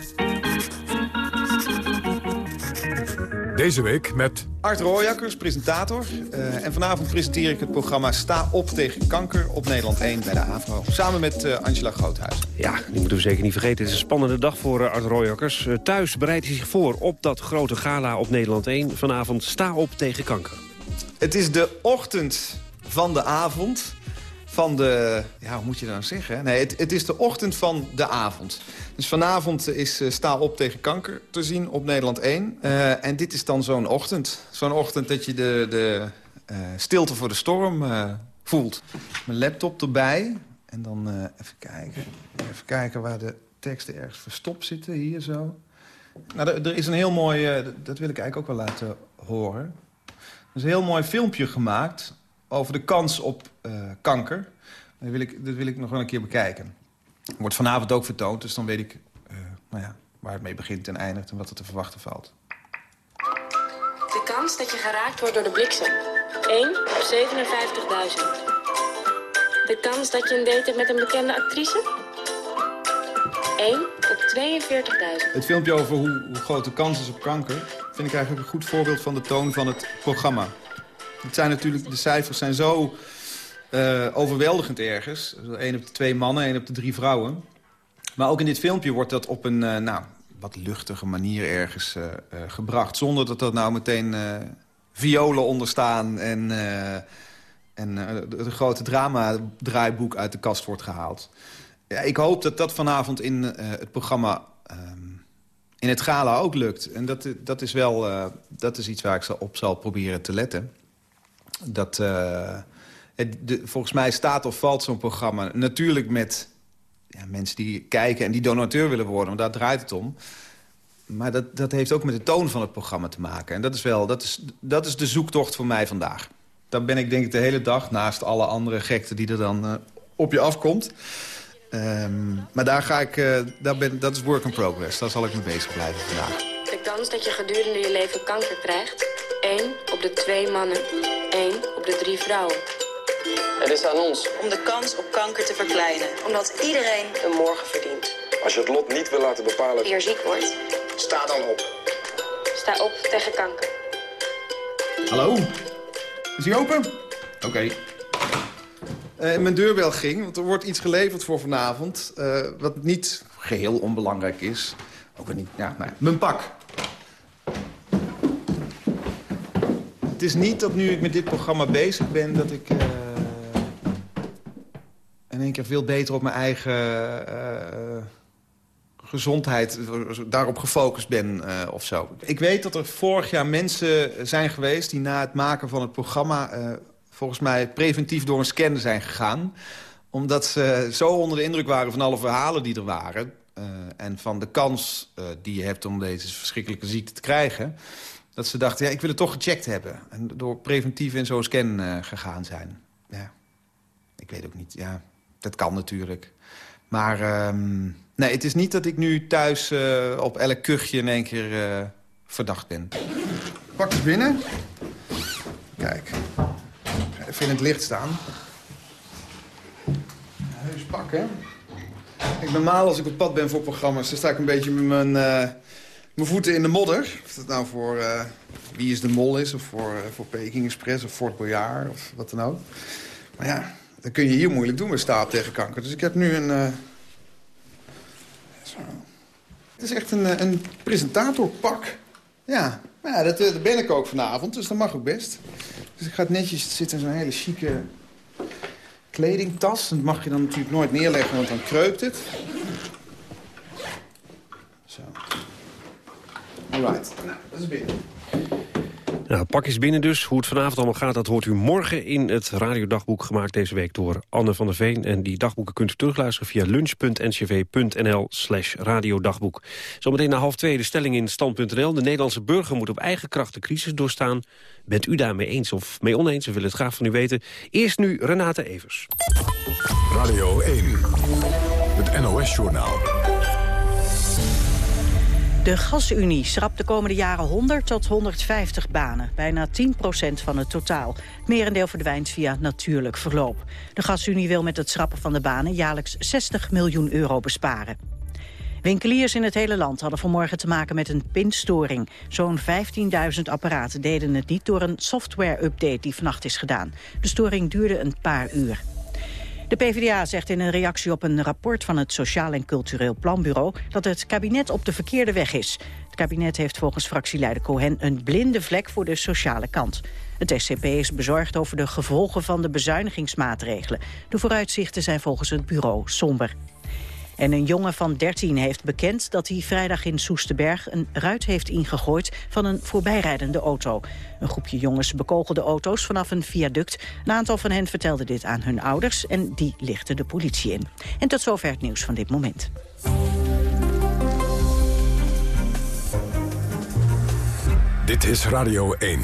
Deze week met... Art Rooijakkers, presentator. Uh, en vanavond presenteer ik het programma Sta op tegen kanker op Nederland 1 bij de AVRO. Samen met uh, Angela Groothuis. Ja, die moeten we zeker niet vergeten. Het is een spannende dag voor uh, Art Rooijakkers. Uh, thuis bereidt hij zich voor op dat grote gala op Nederland 1. Vanavond Sta op tegen kanker. Het is de ochtend van de avond van de... Ja, hoe moet je dat nou zeggen? Nee, het, het, is de ochtend van de avond. Dus vanavond is uh, Sta op tegen kanker te zien op Nederland 1. Uh, en dit is dan zo'n ochtend. Zo'n ochtend dat je de, de uh, stilte voor de storm voelt. Mijn laptop erbij. En dan even kijken. Even kijken waar de teksten ergens verstopt zitten. Hier zo. Nou, er, er is een heel mooi... dat wil ik eigenlijk ook wel laten horen. Er is een heel mooi filmpje gemaakt over de kans op uh, kanker. Dat wil, ik, dat wil ik nog wel een keer bekijken. Wordt vanavond ook vertoond, dus dan weet ik uh, nou ja, waar het mee begint en eindigt... en wat er te verwachten valt. De kans dat je geraakt wordt door de bliksem. 1 op 57.000. De kans dat je een date hebt met een bekende actrice? 1 op 42.000. Het filmpje over hoe, hoe groot de kans is op kanker... vind ik eigenlijk een goed voorbeeld van de toon van het programma. Het zijn natuurlijk, de cijfers zijn zo uh, overweldigend ergens. Eén op de twee mannen, één op de drie vrouwen. Maar ook in dit filmpje wordt dat op een uh, nou, wat luchtige manier ergens uh, gebracht. Zonder dat dat nou meteen violen onderstaan en, en het grote drama-draaiboek uit de kast wordt gehaald. Ik hoop dat dat vanavond in het programma um, in het gala ook lukt. En dat, dat is wel dat is iets waar ik op zal proberen te letten dat... Uh, het, volgens mij staat of valt zo'n programma natuurlijk met ja, mensen die kijken... en die donateur willen worden, want daar draait het om. Maar dat, dat heeft ook met de toon van het programma te maken. En dat is, wel, dat is, dat is de zoektocht voor mij vandaag. Dan ben ik denk ik de hele dag, naast alle andere gekte die er dan uh, op je afkomt... Um, maar daar ga ik, uh, daar ben, dat is work in progress. Daar zal ik mee bezig blijven vandaag. De kans dat je gedurende je leven kanker krijgt... 1 op de 2 mannen, 1 op de 3 vrouwen. Het is aan ons om de kans op kanker te verkleinen. Omdat iedereen een morgen verdient. Als je het lot niet wil laten bepalen... Eer ziek wordt. Sta dan op. Sta op tegen kanker. Hallo? Is hij open? Oké. Eh, mijn deurbel ging, want er wordt iets geleverd voor vanavond... eh, wat niet geheel onbelangrijk is. Ook niet, ja, mijn pak. Het is niet dat nu ik met dit programma bezig ben... dat ik eh, in één keer veel beter op mijn eigen eh, gezondheid... daarop gefocust ben eh, of zo. Ik weet dat er vorig jaar mensen zijn geweest... die na het maken van het programma... volgens mij preventief door een scan zijn gegaan. Omdat ze zo onder de indruk waren van alle verhalen die er waren... eh, en van de kans eh, die je hebt om deze verschrikkelijke ziekte te krijgen... dat ze dachten, ja, ik wil het toch gecheckt hebben. En door preventief in zo'n scan eh, gegaan zijn. Ja, ik weet ook niet, ja, dat kan natuurlijk. Maar ehm, nee, het is niet dat ik nu thuis op elk kuchje in één keer verdacht ben. Pak eens binnen. Kijk. Even in het licht staan. Heus pak, hè? Ik ben maal als ik op pad ben voor programma's. Dan sta ik een beetje met mijn, eh, mijn voeten in de modder. Of dat nou voor eh, Wie is de Mol is... of voor, eh, voor Peking Express of Fort Boyard of wat dan ook. Maar ja, dat kun je hier moeilijk doen met staap tegen kanker. Dus ik heb nu een... zo. Het is echt een, een presentatorpak. Ja, maar ja dat, ben ik ook vanavond, dus dat mag ook best. Dus ik ga netjes, het zit in zo'n hele chique kledingtas. Dat mag je dan natuurlijk nooit neerleggen, want dan kreukt het. Zo. Alright, nou, dat is binnen. Nou, pak is binnen dus. Hoe het vanavond allemaal gaat, dat hoort u morgen in het radiodagboek gemaakt deze week door Anne van der Veen. En die dagboeken kunt u terugluisteren via lunch.ncv.nl slash radiodagboek. Zometeen na half twee de stelling in stand.nl. De Nederlandse burger moet op eigen kracht de crisis doorstaan. Bent u daarmee eens of mee oneens? We willen het graag van u weten. Eerst nu Renate Evers. Radio 1, het NOS-journaal. De GasUnie schrapt de komende jaren 100 tot 150 banen. Bijna 10% van het totaal. Het merendeel verdwijnt via natuurlijk verloop. De GasUnie wil met het schrappen van de banen jaarlijks 60 miljoen euro besparen. Winkeliers in het hele land hadden vanmorgen te maken met een pinstoring. Zo'n 15.000 apparaten deden het niet door een software-update die vannacht is gedaan. De storing duurde een paar uur. De PvdA zegt in een reactie op een rapport van het Sociaal en Cultureel Planbureau dat het kabinet op de verkeerde weg is. Het kabinet heeft volgens fractieleider Cohen een blinde vlek voor de sociale kant. Het SCP is bezorgd over de gevolgen van de bezuinigingsmaatregelen. De vooruitzichten zijn volgens het bureau somber. En een jongen van 13 heeft bekend dat hij vrijdag in Soesterberg een ruit heeft ingegooid van een voorbijrijdende auto. Een groepje jongens bekogelde auto's vanaf een viaduct. Een aantal van hen vertelde dit aan hun ouders en die lichten de politie in. En tot zover het nieuws van dit moment. Dit is Radio 1.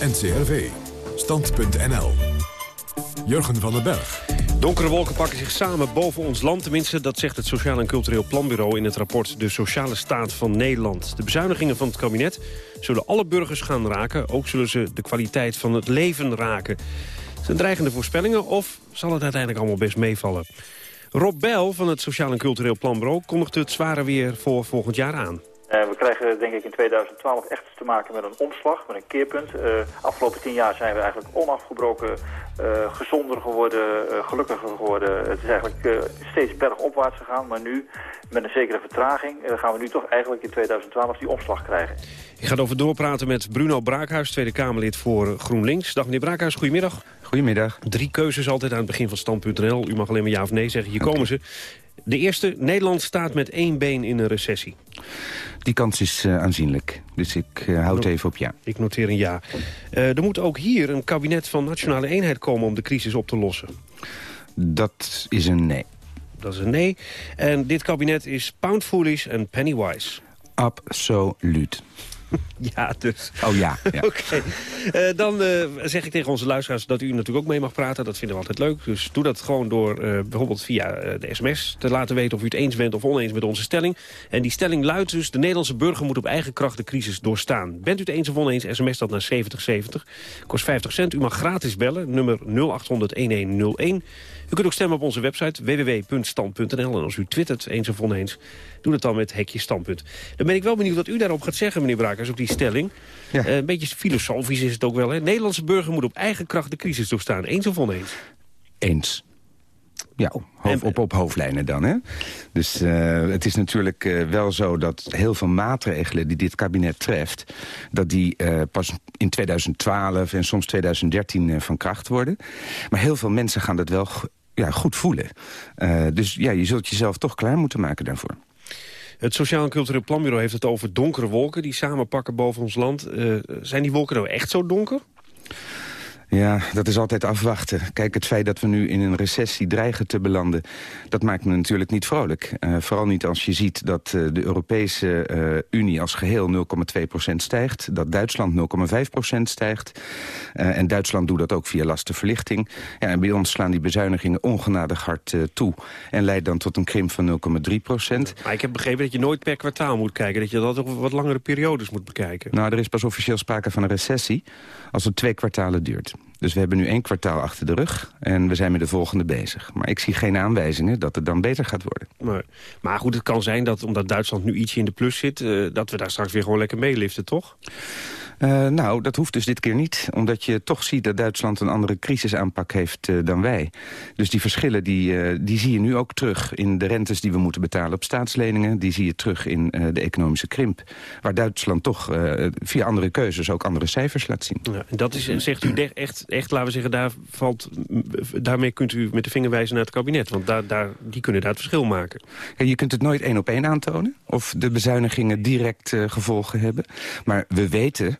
NCRV. Stand.nl. Jurgen van den Berg. Donkere wolken pakken zich samen boven ons land. Tenminste, dat zegt het Sociaal en Cultureel Planbureau... in het rapport De Sociale Staat van Nederland. De bezuinigingen van het kabinet zullen alle burgers gaan raken. Ook zullen ze de kwaliteit van het leven raken. Zijn dreigende voorspellingen of zal het uiteindelijk allemaal best meevallen? Rob Bijl van het Sociaal en Cultureel Planbureau... kondigt het zware weer voor volgend jaar aan. Uh, we krijgen denk ik in 2012 echt te maken met een omslag, met een keerpunt. Uh, afgelopen tien jaar zijn we eigenlijk onafgebroken uh, gezonder geworden, gelukkiger geworden. Het is eigenlijk steeds bergopwaarts gegaan, maar nu met een zekere vertraging gaan we nu toch eigenlijk in 2012 die omslag krijgen. Ik ga erover doorpraten met Bruno Braakhuis, Tweede Kamerlid voor GroenLinks. Dag meneer Braakhuis, goedemiddag. Goedemiddag. Drie keuzes altijd aan het begin van stand.nl. U mag alleen maar ja of nee zeggen, hier komen ze. De eerste, Nederland staat met één been in een recessie. Die kans is uh, aanzienlijk, dus ik uh, houd even op ja. Ik noteer een ja. Uh, er moet ook hier een kabinet van nationale eenheid komen om de crisis op te lossen. Dat is een nee. Dat is een nee. En dit kabinet is pound foolish en penny wise. Absoluut. Ja, dus. Oh ja. ja. Oké. Okay. Uh, dan uh, zeg ik tegen onze luisteraars dat u natuurlijk ook mee mag praten. Dat vinden we altijd leuk. Dus doe dat gewoon door uh, bijvoorbeeld via de sms te laten weten... of u het eens bent of oneens met onze stelling. En die stelling luidt dus... de Nederlandse burger moet op eigen kracht de crisis doorstaan. Bent u het eens of oneens, sms dat naar 7070. Kost 50 cent. U mag gratis bellen, nummer 0800-1101. U kunt ook stemmen op onze website www.stand.nl. En als u twittert eens of oneens, doe het dan met hekje standpunt. Dan ben ik wel benieuwd wat u daarop gaat zeggen, meneer Braak. Jakers, op die stelling. Eh, een beetje filosofisch is het ook wel. Hè? Nederlandse burger moet op eigen kracht de crisis doorstaan. Eens of oneens? Eens. Ja, hoofd, op, op hoofdlijnen dan. Hè? Dus uh, het is natuurlijk uh, wel zo dat heel veel maatregelen die dit kabinet treft... dat die uh, pas in 2012 en soms 2013 van kracht worden. Maar heel veel mensen gaan dat wel ja, goed voelen. dus ja, je zult jezelf toch klaar moeten maken daarvoor. Het Sociaal en Cultureel Planbureau heeft het over donkere wolken... die samenpakken boven ons land. zijn die wolken nou echt zo donker? Ja, dat is altijd afwachten. Kijk, het feit dat we nu in een recessie dreigen te belanden... dat maakt me natuurlijk niet vrolijk. Uh, vooral niet als je ziet dat uh, de Europese uh, Unie als geheel 0,2% stijgt. Dat Duitsland 0,5% stijgt. en Duitsland doet dat ook via lastenverlichting. Ja, en bij ons slaan die bezuinigingen ongenadig hard toe. En leidt dan tot een krimp van 0,3% Maar ik heb begrepen dat je nooit per kwartaal moet kijken. Dat je dat over wat langere periodes moet bekijken. Nou, er is pas officieel sprake van een recessie... als het twee kwartalen duurt. Dus we hebben nu één kwartaal achter de rug en we zijn met de volgende bezig. Maar ik zie geen aanwijzingen dat het dan beter gaat worden. Maar, maar goed, het kan zijn dat omdat Duitsland nu ietsje in de plus zit... Uh, dat we daar straks weer gewoon lekker meeliften, toch? Uh, nou, dat hoeft dus dit keer niet. Omdat je toch ziet dat Duitsland een andere crisisaanpak heeft uh, dan wij. Dus die verschillen die, uh, die zie je nu ook terug in de rentes die we moeten betalen op staatsleningen. Die zie je terug in de economische krimp. Waar Duitsland toch via andere keuzes ook andere cijfers laat zien. Ja, en dat is, zegt u echt, echt, laten we zeggen, daar valt, daarmee kunt u met de vinger wijzen naar het kabinet. Want daar, daar, die kunnen daar het verschil maken. Ja, je kunt het nooit één op één aantonen. Of de bezuinigingen direct gevolgen hebben. Maar we weten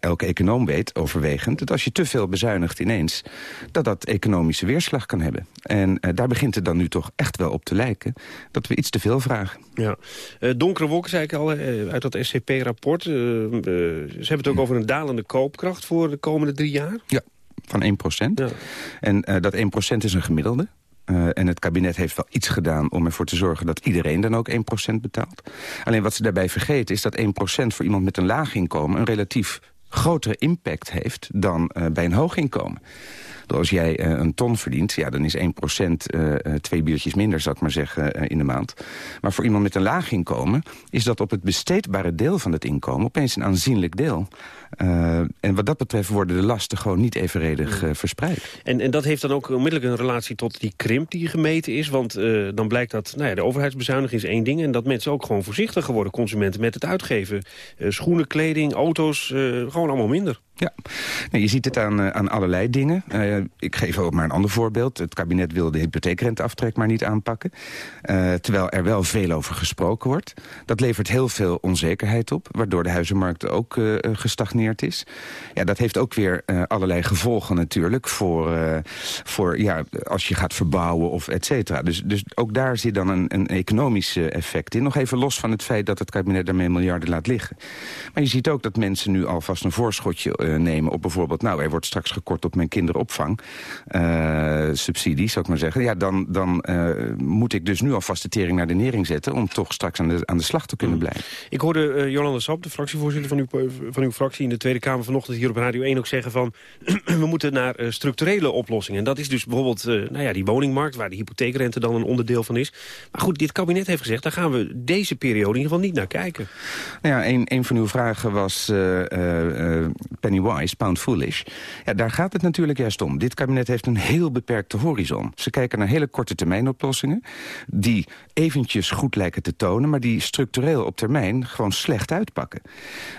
elke econoom weet overwegend... dat als je te veel bezuinigt ineens... dat dat economische weerslag kan hebben. En uh, daar begint het dan nu toch echt wel op te lijken... dat we iets te veel vragen. Ja. Uh, donkere wolken, zei ik al, uh, uit dat SCP-rapport. ze hebben het ook over een dalende koopkracht voor de komende drie jaar. Ja, van 1 procent. Ja. En dat 1 procent is een gemiddelde. Uh, en het kabinet heeft wel iets gedaan om ervoor te zorgen... dat iedereen dan ook 1% betaalt. Alleen wat ze daarbij vergeten is dat 1% voor iemand met een laag inkomen... een relatief grotere impact heeft dan uh, bij een hoog inkomen. Als jij uh, een ton verdient, ja, dan is 1% uh, twee biertjes minder, zou ik maar zeggen, in de maand. Maar voor iemand met een laag inkomen is dat op het besteedbare deel van het inkomen opeens een aanzienlijk deel. Uh, en wat dat betreft worden de lasten gewoon niet evenredig uh, verspreid. En, en dat heeft dan ook onmiddellijk een relatie tot die krimp die gemeten is. Want uh, dan blijkt dat nou ja, de overheidsbezuiniging is één ding... en dat mensen ook gewoon voorzichtiger worden, consumenten, met het uitgeven. schoenen, kleding, auto's, gewoon allemaal minder. Ja, nee, je ziet het aan, aan allerlei dingen. Uh, ik geef ook maar een ander voorbeeld. Het kabinet wil de hypotheekrenteaftrek maar niet aanpakken. Uh, terwijl er wel veel over gesproken wordt. Dat levert heel veel onzekerheid op. Waardoor de huizenmarkt ook uh, gestagneerd is. Ja, dat heeft ook weer allerlei gevolgen natuurlijk. Voor, voor ja, als je gaat verbouwen of et cetera. Dus, dus ook daar zit dan een, een economisch effect in. Nog even los van het feit dat het kabinet daarmee miljarden laat liggen. Maar je ziet ook dat mensen nu alvast een voorschotje uh, nemen op bijvoorbeeld... nou, er wordt straks gekort op mijn kinderopvang, subsidie, zou ik maar zeggen. Ja, dan, dan moet ik dus nu alvast de tering naar de nering zetten... om toch straks aan de, aan de slag te kunnen mm. blijven. Ik hoorde Jolanda Sap, de fractievoorzitter van uw, van uw fractie... de Tweede Kamer vanochtend hier op Radio 1 ook zeggen van... we moeten naar structurele oplossingen. En dat is dus bijvoorbeeld nou ja, die woningmarkt... waar de hypotheekrente dan een onderdeel van is. Maar goed, dit kabinet heeft gezegd... daar gaan we deze periode in ieder geval niet naar kijken. Nou ja, een, een van uw vragen was penny wise, pound foolish. Ja, daar gaat het natuurlijk juist om. Dit kabinet heeft een heel beperkte horizon. Ze kijken naar hele korte termijn oplossingen... die eventjes goed lijken te tonen... maar die structureel op termijn gewoon slecht uitpakken.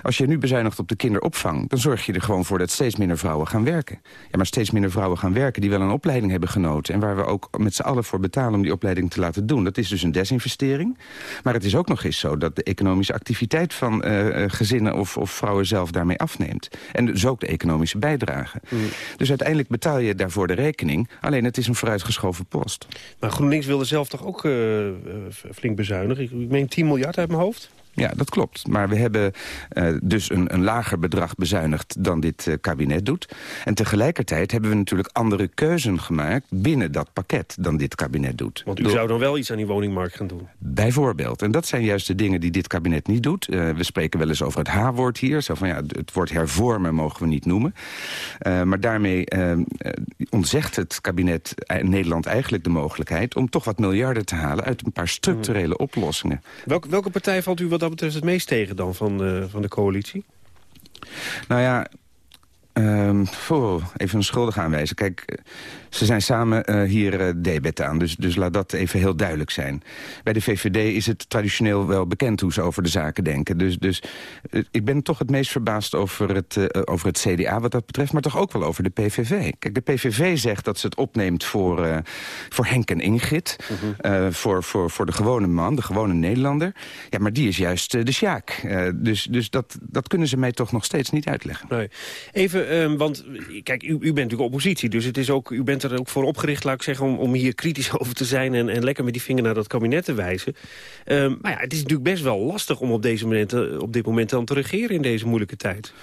Als je nu bezuinigt op de kinderopvang... dan zorg je er gewoon voor dat steeds minder vrouwen gaan werken. Ja, maar steeds minder vrouwen gaan werken die wel een opleiding hebben genoten... en waar we ook met z'n allen voor betalen om die opleiding te laten doen. Dat is dus een desinvestering. Maar het is ook nog eens zo dat de economische activiteit van uh, gezinnen of, of vrouwen zelf daarmee afneemt. En dus ook de economische bijdrage. Mm. Dus uiteindelijk betaal je daarvoor de rekening. Alleen het is een vooruitgeschoven post. Maar GroenLinks wilde zelf toch ook uh, flink bezuinigen? Ik meen 10 miljard uit mijn hoofd? Ja, dat klopt. Maar we hebben uh, dus een, een, lager bedrag bezuinigd dan dit uh, kabinet doet. En tegelijkertijd hebben we natuurlijk andere keuzen gemaakt binnen dat pakket dan dit kabinet doet. Want u Door... zou dan wel iets aan die woningmarkt gaan doen? Bijvoorbeeld. En dat zijn juist de dingen die dit kabinet niet doet. Uh, we spreken wel eens over het H-woord hier. Zo van ja, het woord hervormen mogen we niet noemen. Maar daarmee ontzegt het kabinet Nederland eigenlijk de mogelijkheid... om toch wat miljarden te halen uit een paar structurele oplossingen. Welke, welke partij valt u wat dat betreft het meest tegen dan van, van de coalitie? Nou ja, Um, even een schuldig aanwijzen. Kijk, ze zijn samen uh, hier uh, debet aan, dus, dus laat dat even heel duidelijk zijn. Bij de VVD is het traditioneel wel bekend hoe ze over de zaken denken. Dus, dus uh, ik ben toch het meest verbaasd over het, over het CDA wat dat betreft... maar toch ook wel over de PVV. Kijk, de PVV zegt dat ze het opneemt voor, voor Henk en Ingrid. -huh. Mhm. voor, voor, voor de gewone man, de gewone Nederlander. Ja, maar die is juist de Sjaak. dus dus dat, dat kunnen ze mij toch nog steeds niet uitleggen. Nee. Even, um, want kijk, u, u bent natuurlijk oppositie, dus het is ook, u bent ook voor opgericht, laat ik zeggen... om, om hier kritisch over te zijn en, en lekker met die vinger naar dat kabinet te wijzen. Um, maar ja, het is natuurlijk best wel lastig om op, deze moment, op dit moment dan te regeren in deze moeilijke tijd.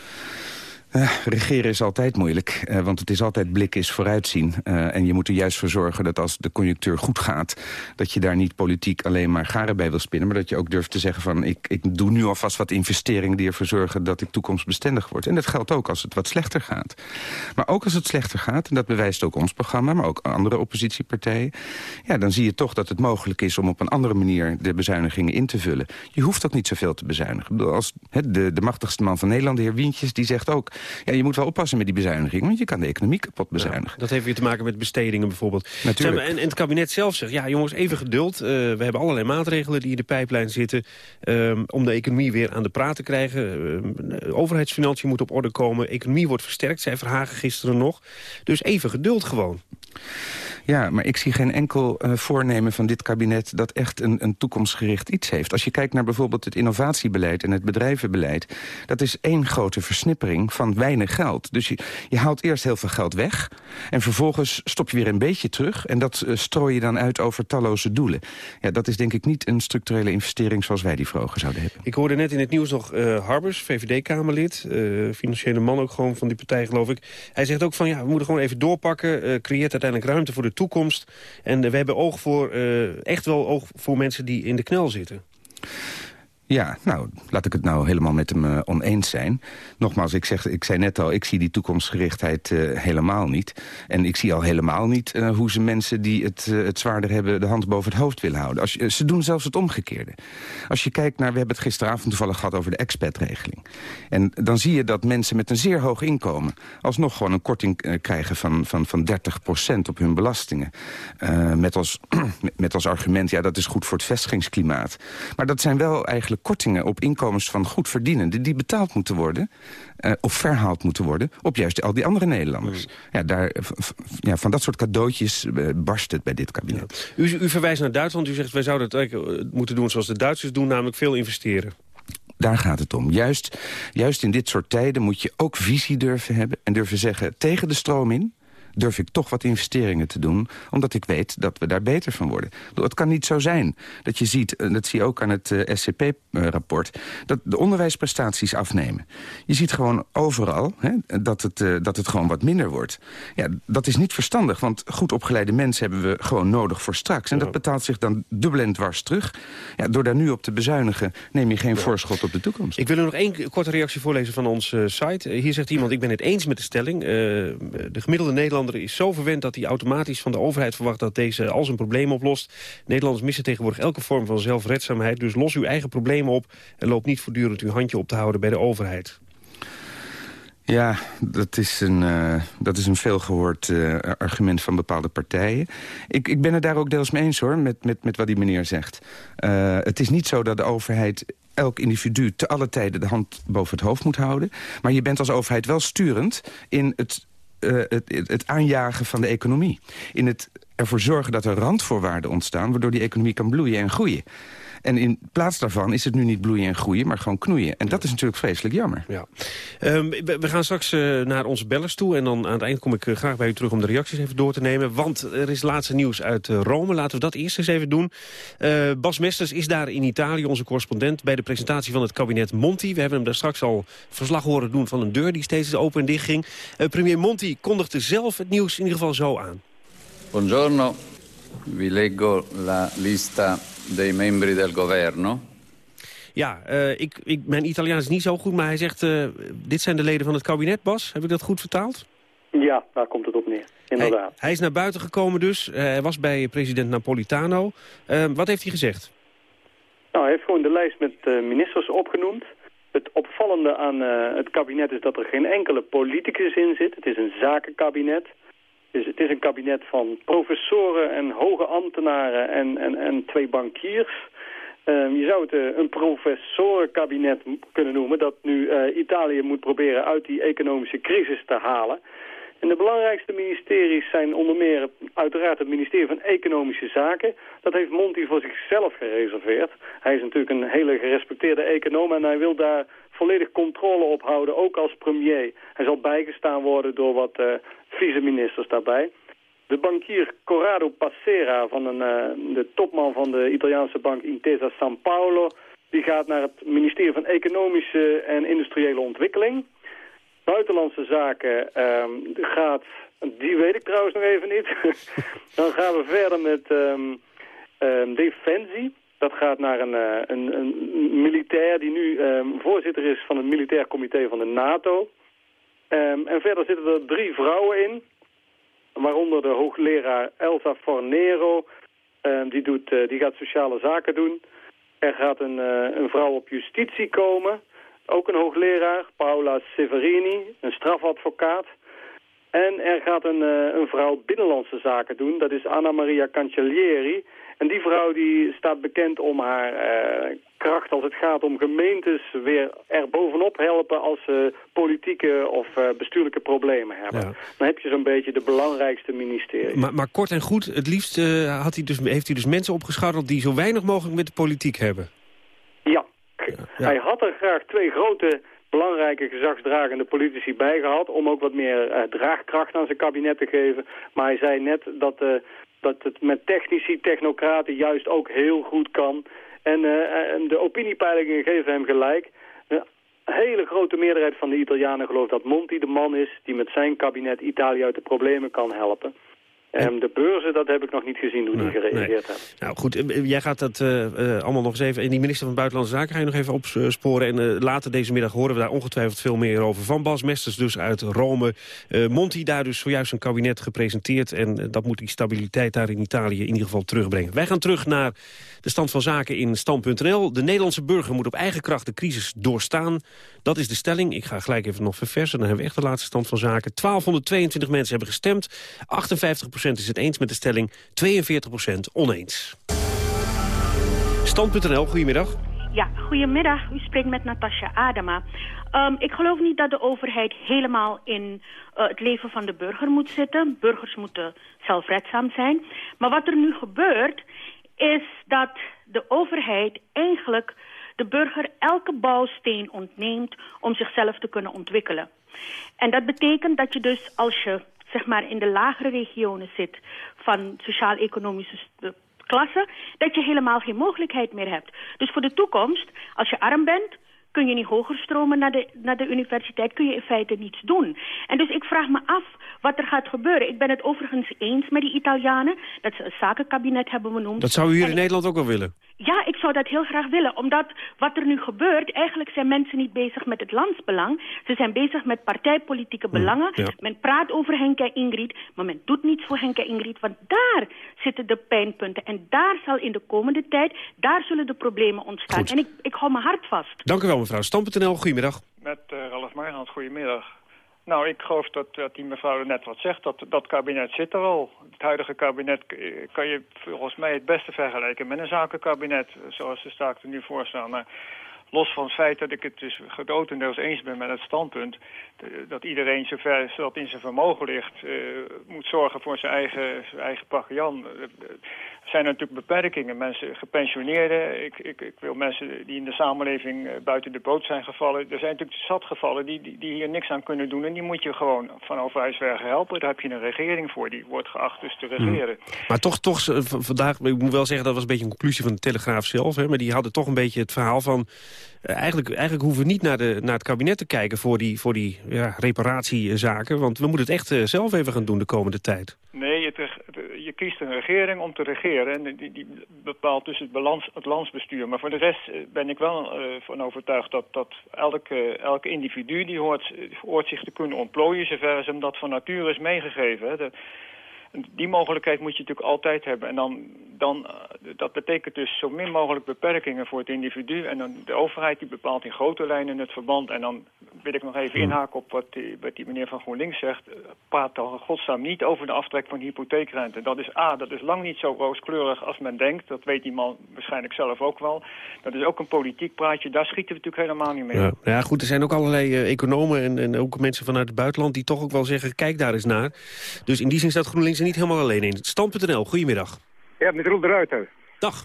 Uh, regeren is altijd moeilijk, uh, want het is altijd blik is vooruitzien. Uh, en je moet er juist voor zorgen dat als de conjunctuur goed gaat... dat je daar niet politiek alleen maar garen bij wil spinnen... maar dat je ook durft te zeggen van... ik, ik doe nu alvast wat investeringen die ervoor zorgen... dat ik toekomstbestendig word. En dat geldt ook als het wat slechter gaat. Maar ook als het slechter gaat, en dat bewijst ook ons programma... maar ook andere oppositiepartijen... ja, dan zie je toch dat het mogelijk is om op een andere manier... de bezuinigingen in te vullen. Je hoeft ook niet zoveel te bezuinigen. Als, de, de machtigste man van Nederland, de heer Wientjes, die zegt ook... Ja, je moet wel oppassen met die bezuiniging, want je kan de economie kapot bezuinigen. Ja, dat heeft weer te maken met bestedingen bijvoorbeeld. Natuurlijk. En, en, het kabinet zelf zegt, ja jongens, even geduld. Uh, we hebben allerlei maatregelen die in de pijplijn zitten... Um, om de economie weer aan de praat te krijgen. Uh, overheidsfinanciën moeten op orde komen. Economie wordt versterkt, zei Verhagen gisteren nog. Dus even geduld gewoon. Ja, maar ik zie geen enkel uh, voornemen van dit kabinet... dat echt een, een toekomstgericht iets heeft. Als je kijkt naar bijvoorbeeld het innovatiebeleid en het bedrijvenbeleid... dat is één grote versnippering van weinig geld. Dus je, je haalt eerst heel veel geld weg... en vervolgens stop je weer een beetje terug... en dat uh, strooi je dan uit over talloze doelen. Ja, dat is denk ik niet een structurele investering... zoals wij die vroeger zouden hebben. Ik hoorde net in het nieuws nog uh, Harbers, VVD-Kamerlid... financiële man ook gewoon van die partij, geloof ik. Hij zegt ook van, ja, we moeten gewoon even doorpakken... creëert uiteindelijk ruimte voor de toekomst. En we hebben oog voor, uh, echt wel oog voor mensen die in de knel zitten. Ja, nou, laat ik het nou helemaal met hem uh, oneens zijn. Nogmaals, ik, zeg, ik zei net al, ik zie die toekomstgerichtheid uh, helemaal niet. En ik zie al helemaal niet uh, hoe ze mensen die het, het zwaarder hebben... de hand boven het hoofd willen houden. Als ze doen zelfs het omgekeerde. Als je kijkt naar, we hebben het gisteravond toevallig gehad over de expatregeling. En dan zie je dat mensen met een zeer hoog inkomen... alsnog gewoon een korting krijgen van, van, van 30% op hun belastingen. met, als, met als argument, ja, dat is goed voor het vestigingsklimaat. Maar dat zijn wel eigenlijk kortingen op inkomens van goed verdienenden... die betaald moeten worden, uh, of verhaald moeten worden... op juist al die andere Nederlanders. Mm. Ja, daar, ja, van dat soort cadeautjes uh, barst het bij dit kabinet. Ja. U, u, verwijst naar Duitsland. U zegt, wij zouden het moeten doen zoals de Duitsers doen... namelijk veel investeren. Daar gaat het om. Juist, juist in dit soort tijden moet je ook visie durven hebben... en durven zeggen tegen de stroom in durf ik toch wat investeringen te doen. Omdat ik weet dat we daar beter van worden. Het kan niet zo zijn dat je ziet, en dat zie je ook aan het uh, SCP-rapport... dat de onderwijsprestaties afnemen. Je ziet gewoon overal hè, dat, het, uh, dat het gewoon wat minder wordt. Ja, dat is niet verstandig, want goed opgeleide mensen... hebben we gewoon nodig voor straks. En dat betaalt zich dan dubbel en dwars terug. Ja, door daar nu op te bezuinigen neem je geen ja. voorschot op de toekomst. Ik wil er nog één korte reactie voorlezen van onze site. Hier zegt iemand, ik ben het eens met de stelling. De gemiddelde Nederlander is zo verwend dat hij automatisch van de overheid verwacht dat deze al zijn probleem oplost. Nederlanders missen tegenwoordig elke vorm van zelfredzaamheid. Dus los uw eigen problemen op en loop niet voortdurend uw handje op te houden bij de overheid. Ja, dat is een, uh, dat is een veelgehoord uh, argument van bepaalde partijen. Ik, ik ben het daar ook deels mee eens hoor, met, met, met wat die meneer zegt. Uh, het is niet zo dat de overheid elk individu te alle tijden de hand boven het hoofd moet houden. Maar je bent als overheid wel sturend in het uh, het, het aanjagen van de economie. In het ervoor zorgen dat er randvoorwaarden ontstaan... waardoor die economie kan bloeien en groeien. En in plaats daarvan is het nu niet bloeien en groeien, maar gewoon knoeien. En dat is natuurlijk vreselijk jammer. Ja. Um, we, we, gaan straks uh, naar onze bellers toe. En dan aan het eind kom ik uh, graag bij u terug om de reacties even door te nemen. Want er is laatste nieuws uit uh, Rome. Laten we dat eerst eens even doen. Bas Mesters is daar in Italië, onze correspondent... bij de presentatie van het kabinet Monti. We hebben hem daar straks al verslag horen doen van een deur... die steeds open en dicht ging. premier Monti kondigde zelf het nieuws in ieder geval zo aan. Buongiorno, vi leggo la lista dei membri del governo. Ja, uh, ik, ik, mijn Italiaans is niet zo goed, maar hij zegt... Uh, dit zijn de leden van het kabinet, Bas. Heb ik dat goed vertaald? Ja, daar komt het op neer, inderdaad. Hij, hij is naar buiten gekomen dus. Eh, hij was bij president Napolitano. Uh, wat heeft hij gezegd? Nou, hij heeft gewoon de lijst met uh, ministers opgenoemd. Het opvallende aan uh, het kabinet is dat er geen enkele politicus in zit. Het is een zakenkabinet. Dus het is een kabinet van professoren en hoge ambtenaren en, en, en twee bankiers. Um, je zou het uh, een professorenkabinet kunnen noemen... dat nu uh, Italië moet proberen uit die economische crisis te halen. En de belangrijkste ministeries zijn onder meer uiteraard het ministerie van Economische Zaken. Dat heeft Monti voor zichzelf gereserveerd. Hij is natuurlijk een hele gerespecteerde econoom en hij wil daar volledig controle op houden, ook als premier. Hij zal bijgestaan worden door wat uh, vice-ministers daarbij. De bankier Corrado Passera, van een, uh, de topman van de Italiaanse bank Intesa San Paolo... die gaat naar het ministerie van Economische en Industriële Ontwikkeling. Buitenlandse Zaken um, gaat... Die weet ik trouwens nog even niet. Dan gaan we verder met um, um, Defensie. Dat gaat naar een, uh, een, een, militair die nu voorzitter is van het militair comité van de NATO. en verder zitten er drie vrouwen in waaronder de hoogleraar Elsa Fornero. Uh, die, doet, uh, die gaat sociale zaken doen. Er gaat een, uh, een vrouw op justitie komen. Ook een hoogleraar, Paola Severini, een strafadvocaat. En er gaat een, een vrouw binnenlandse zaken doen. Dat is Anna Maria Cancellieri. En die vrouw die staat bekend om haar uh, kracht als het gaat om gemeentes weer er bovenop helpen als ze politieke of uh, bestuurlijke problemen hebben. Ja. Dan heb je zo'n beetje de belangrijkste ministerie. Maar, maar kort en goed, het liefst uh, had hij dus, heeft hij dus mensen opgescharreld die zo weinig mogelijk met de politiek hebben. Ja. ja. Hij had er graag twee grote belangrijke gezagsdragende politici bij gehad... om ook wat meer draagkracht aan zijn kabinet te geven. Maar hij zei net dat dat het met technici, technocraten juist ook heel goed kan. En, uh, en de opiniepeilingen geven hem gelijk. Een hele grote meerderheid van de Italianen gelooft dat Monti de man is... die met zijn kabinet Italië uit de problemen kan helpen. Um, de beurzen, dat heb ik nog niet gezien hoe die gereageerd nee. hebben. Nou goed, jij gaat dat uh, uh, allemaal nog eens even... en die minister van Buitenlandse Zaken ga je nog even opsporen... en uh, later deze middag horen we daar ongetwijfeld veel meer over. Van Bas Mesters dus uit Rome. Monti daar dus zojuist een kabinet gepresenteerd... en dat moet die stabiliteit daar in Italië in ieder geval terugbrengen. Wij gaan terug naar de stand van zaken in stand.nl. De Nederlandse burger moet op eigen kracht de crisis doorstaan. Dat is de stelling. Ik ga gelijk even nog verversen. Dan hebben we echt de laatste stand van zaken. 1222 mensen hebben gestemd. 58 is het eens met de stelling, 42% oneens. Stand.nl, goedemiddag. Ja, goedemiddag. U spreekt met Natasja Adema. Um, ik geloof niet dat de overheid helemaal in uh, het leven van de burger moet zitten. Burgers moeten zelfredzaam zijn. Maar wat er nu gebeurt, is dat de overheid eigenlijk de burger elke bouwsteen ontneemt om zichzelf te kunnen ontwikkelen. En dat betekent dat je dus als je zeg maar in de lagere regionen zit van sociaal-economische klasse, dat je helemaal geen mogelijkheid meer hebt. Dus voor de toekomst, als je arm bent, kun je niet hoger stromen naar de, naar de universiteit, kun je in feite niets doen. En dus ik vraag me af wat er gaat gebeuren. Ik ben het overigens eens met die Italianen, dat ze een zakenkabinet hebben benoemd. Dat zou u hier in Nederland ook wel willen? Ja, ik zou dat heel graag willen. Omdat wat er nu gebeurt, eigenlijk zijn mensen niet bezig met het landsbelang. Ze zijn bezig met partijpolitieke belangen. Ja. Men praat over Henk en Ingrid, maar men doet niets voor Henk en Ingrid. Want daar zitten de pijnpunten. En daar zal in de komende tijd, daar zullen de problemen ontstaan. Goed. En ik, ik hou mijn hart vast. Dank u wel mevrouw. Stam.nl, goedemiddag. Met uh, Ralf Margans, goedemiddag. Nou, ik geloof dat, dat die mevrouw net wat zegt. Dat, dat kabinet zit er al. Het huidige kabinet kan je volgens mij het beste vergelijken met een zakenkabinet. Zoals de staak er nu voor staan. Maar los van het feit dat ik het dus grotendeels eens ben met het standpunt... dat iedereen zover dat in zijn vermogen ligt... Uh, moet zorgen voor zijn eigen, zijn eigen pagian. Er zijn natuurlijk beperkingen. Mensen, gepensioneerden. Ik, ik, ik wil mensen die in de samenleving buiten de boot zijn gevallen. Er zijn natuurlijk zat gevallen die, die, die, hier niks aan kunnen doen. En die moet je gewoon van overheidswerken helpen. Daar heb je een regering voor. Die wordt geacht dus te regeren. Hmm. Maar toch, toch vandaag, ik moet wel zeggen, dat was een beetje een conclusie van de Telegraaf zelf. Hè, maar die hadden toch een beetje het verhaal van... Uh, eigenlijk, eigenlijk hoeven we niet naar, de, naar het kabinet te kijken voor die, voor die ja, reparatiezaken. Want we moeten het echt uh, zelf even gaan doen de komende tijd. Nee, je kiest een regering om te regeren. En die, die bepaalt dus het, balans, het landsbestuur. Maar voor de rest eh, ben ik wel van overtuigd dat, dat elke, individu... die hoort, hoort zich te kunnen ontplooien... zover ze hem dat van nature is meegegeven. Die mogelijkheid moet je natuurlijk altijd hebben. En dan, dan, uh, dat betekent dus zo min mogelijk beperkingen voor het individu. En dan de overheid die bepaalt in grote lijnen het verband. En dan wil ik nog even Hmm. inhaken op wat die, wat die meneer van GroenLinks zegt. Praat dan godsnaam niet over de aftrek van hypotheekrente. Dat is A, dat is lang niet zo rooskleurig als men denkt. Dat weet die man waarschijnlijk zelf ook wel. Dat is ook een politiek praatje. Daar schieten we natuurlijk helemaal niet mee. Ja, Nou ja, goed, er zijn ook allerlei uh, economen en, en ook mensen vanuit het buitenland... die toch ook wel zeggen, kijk daar eens naar. Dus in die zin staat GroenLinks er niet helemaal alleen in. Stand.nl, goedemiddag. Ja, met Roel de Ruiter. Dag.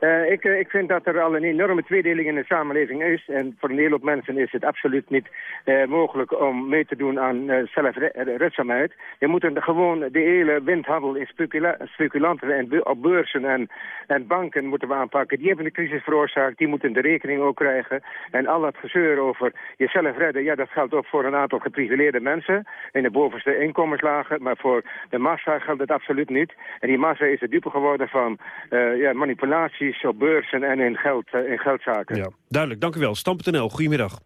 Uh, ik, ik vind dat er al een enorme tweedeling in de samenleving is. En voor een hele hoop mensen is het absoluut niet uh, mogelijk om mee te doen aan zelfredzaamheid. Je moet gewoon de hele windhandel in specula speculanten en op beurzen en, en banken moeten we aanpakken. Die hebben de crisis veroorzaakt, die moeten de rekening ook krijgen. En al dat gezeur over jezelf redden, ja dat geldt ook voor een aantal geprivileerde mensen in de bovenste inkomenslagen. Maar voor de massa geldt het absoluut niet. En die massa is de dupe geworden van ja, manipulatie op beurzen en in, geld, uh, in geldzaken. Ja, duidelijk. Dank u wel. Stam.nl, goedemiddag.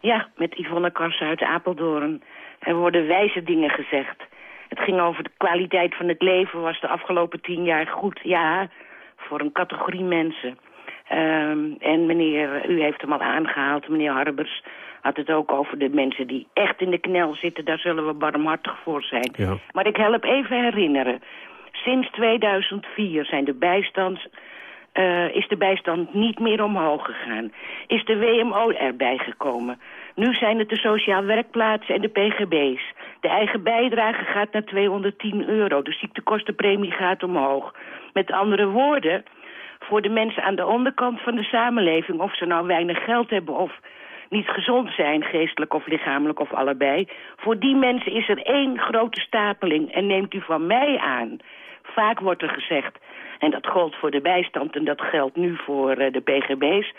Ja, met Yvonne Kars uit Apeldoorn. Er worden wijze dingen gezegd. Het ging over de kwaliteit van het leven, was de afgelopen tien jaar goed. Ja, voor een categorie mensen. Um, en meneer, u heeft hem al aangehaald, meneer Harbers had het ook over de mensen die echt in de knel zitten. Daar zullen we barmhartig voor zijn. Ja. Maar ik help even herinneren. Sinds 2004 zijn de bijstands uh, is de bijstand niet meer omhoog gegaan. Is de WMO erbij gekomen. Nu zijn het de sociaal werkplaatsen en de PGB's. De eigen bijdrage gaat naar 210 euro. De ziektekostenpremie gaat omhoog. Met andere woorden, voor de mensen aan de onderkant van de samenleving... of ze nou weinig geld hebben of niet gezond zijn, geestelijk of lichamelijk of allebei... voor die mensen is er één grote stapeling. En neemt u van mij aan... Vaak wordt er gezegd, en dat gold voor de bijstand en dat geldt nu voor uh, de PGB's...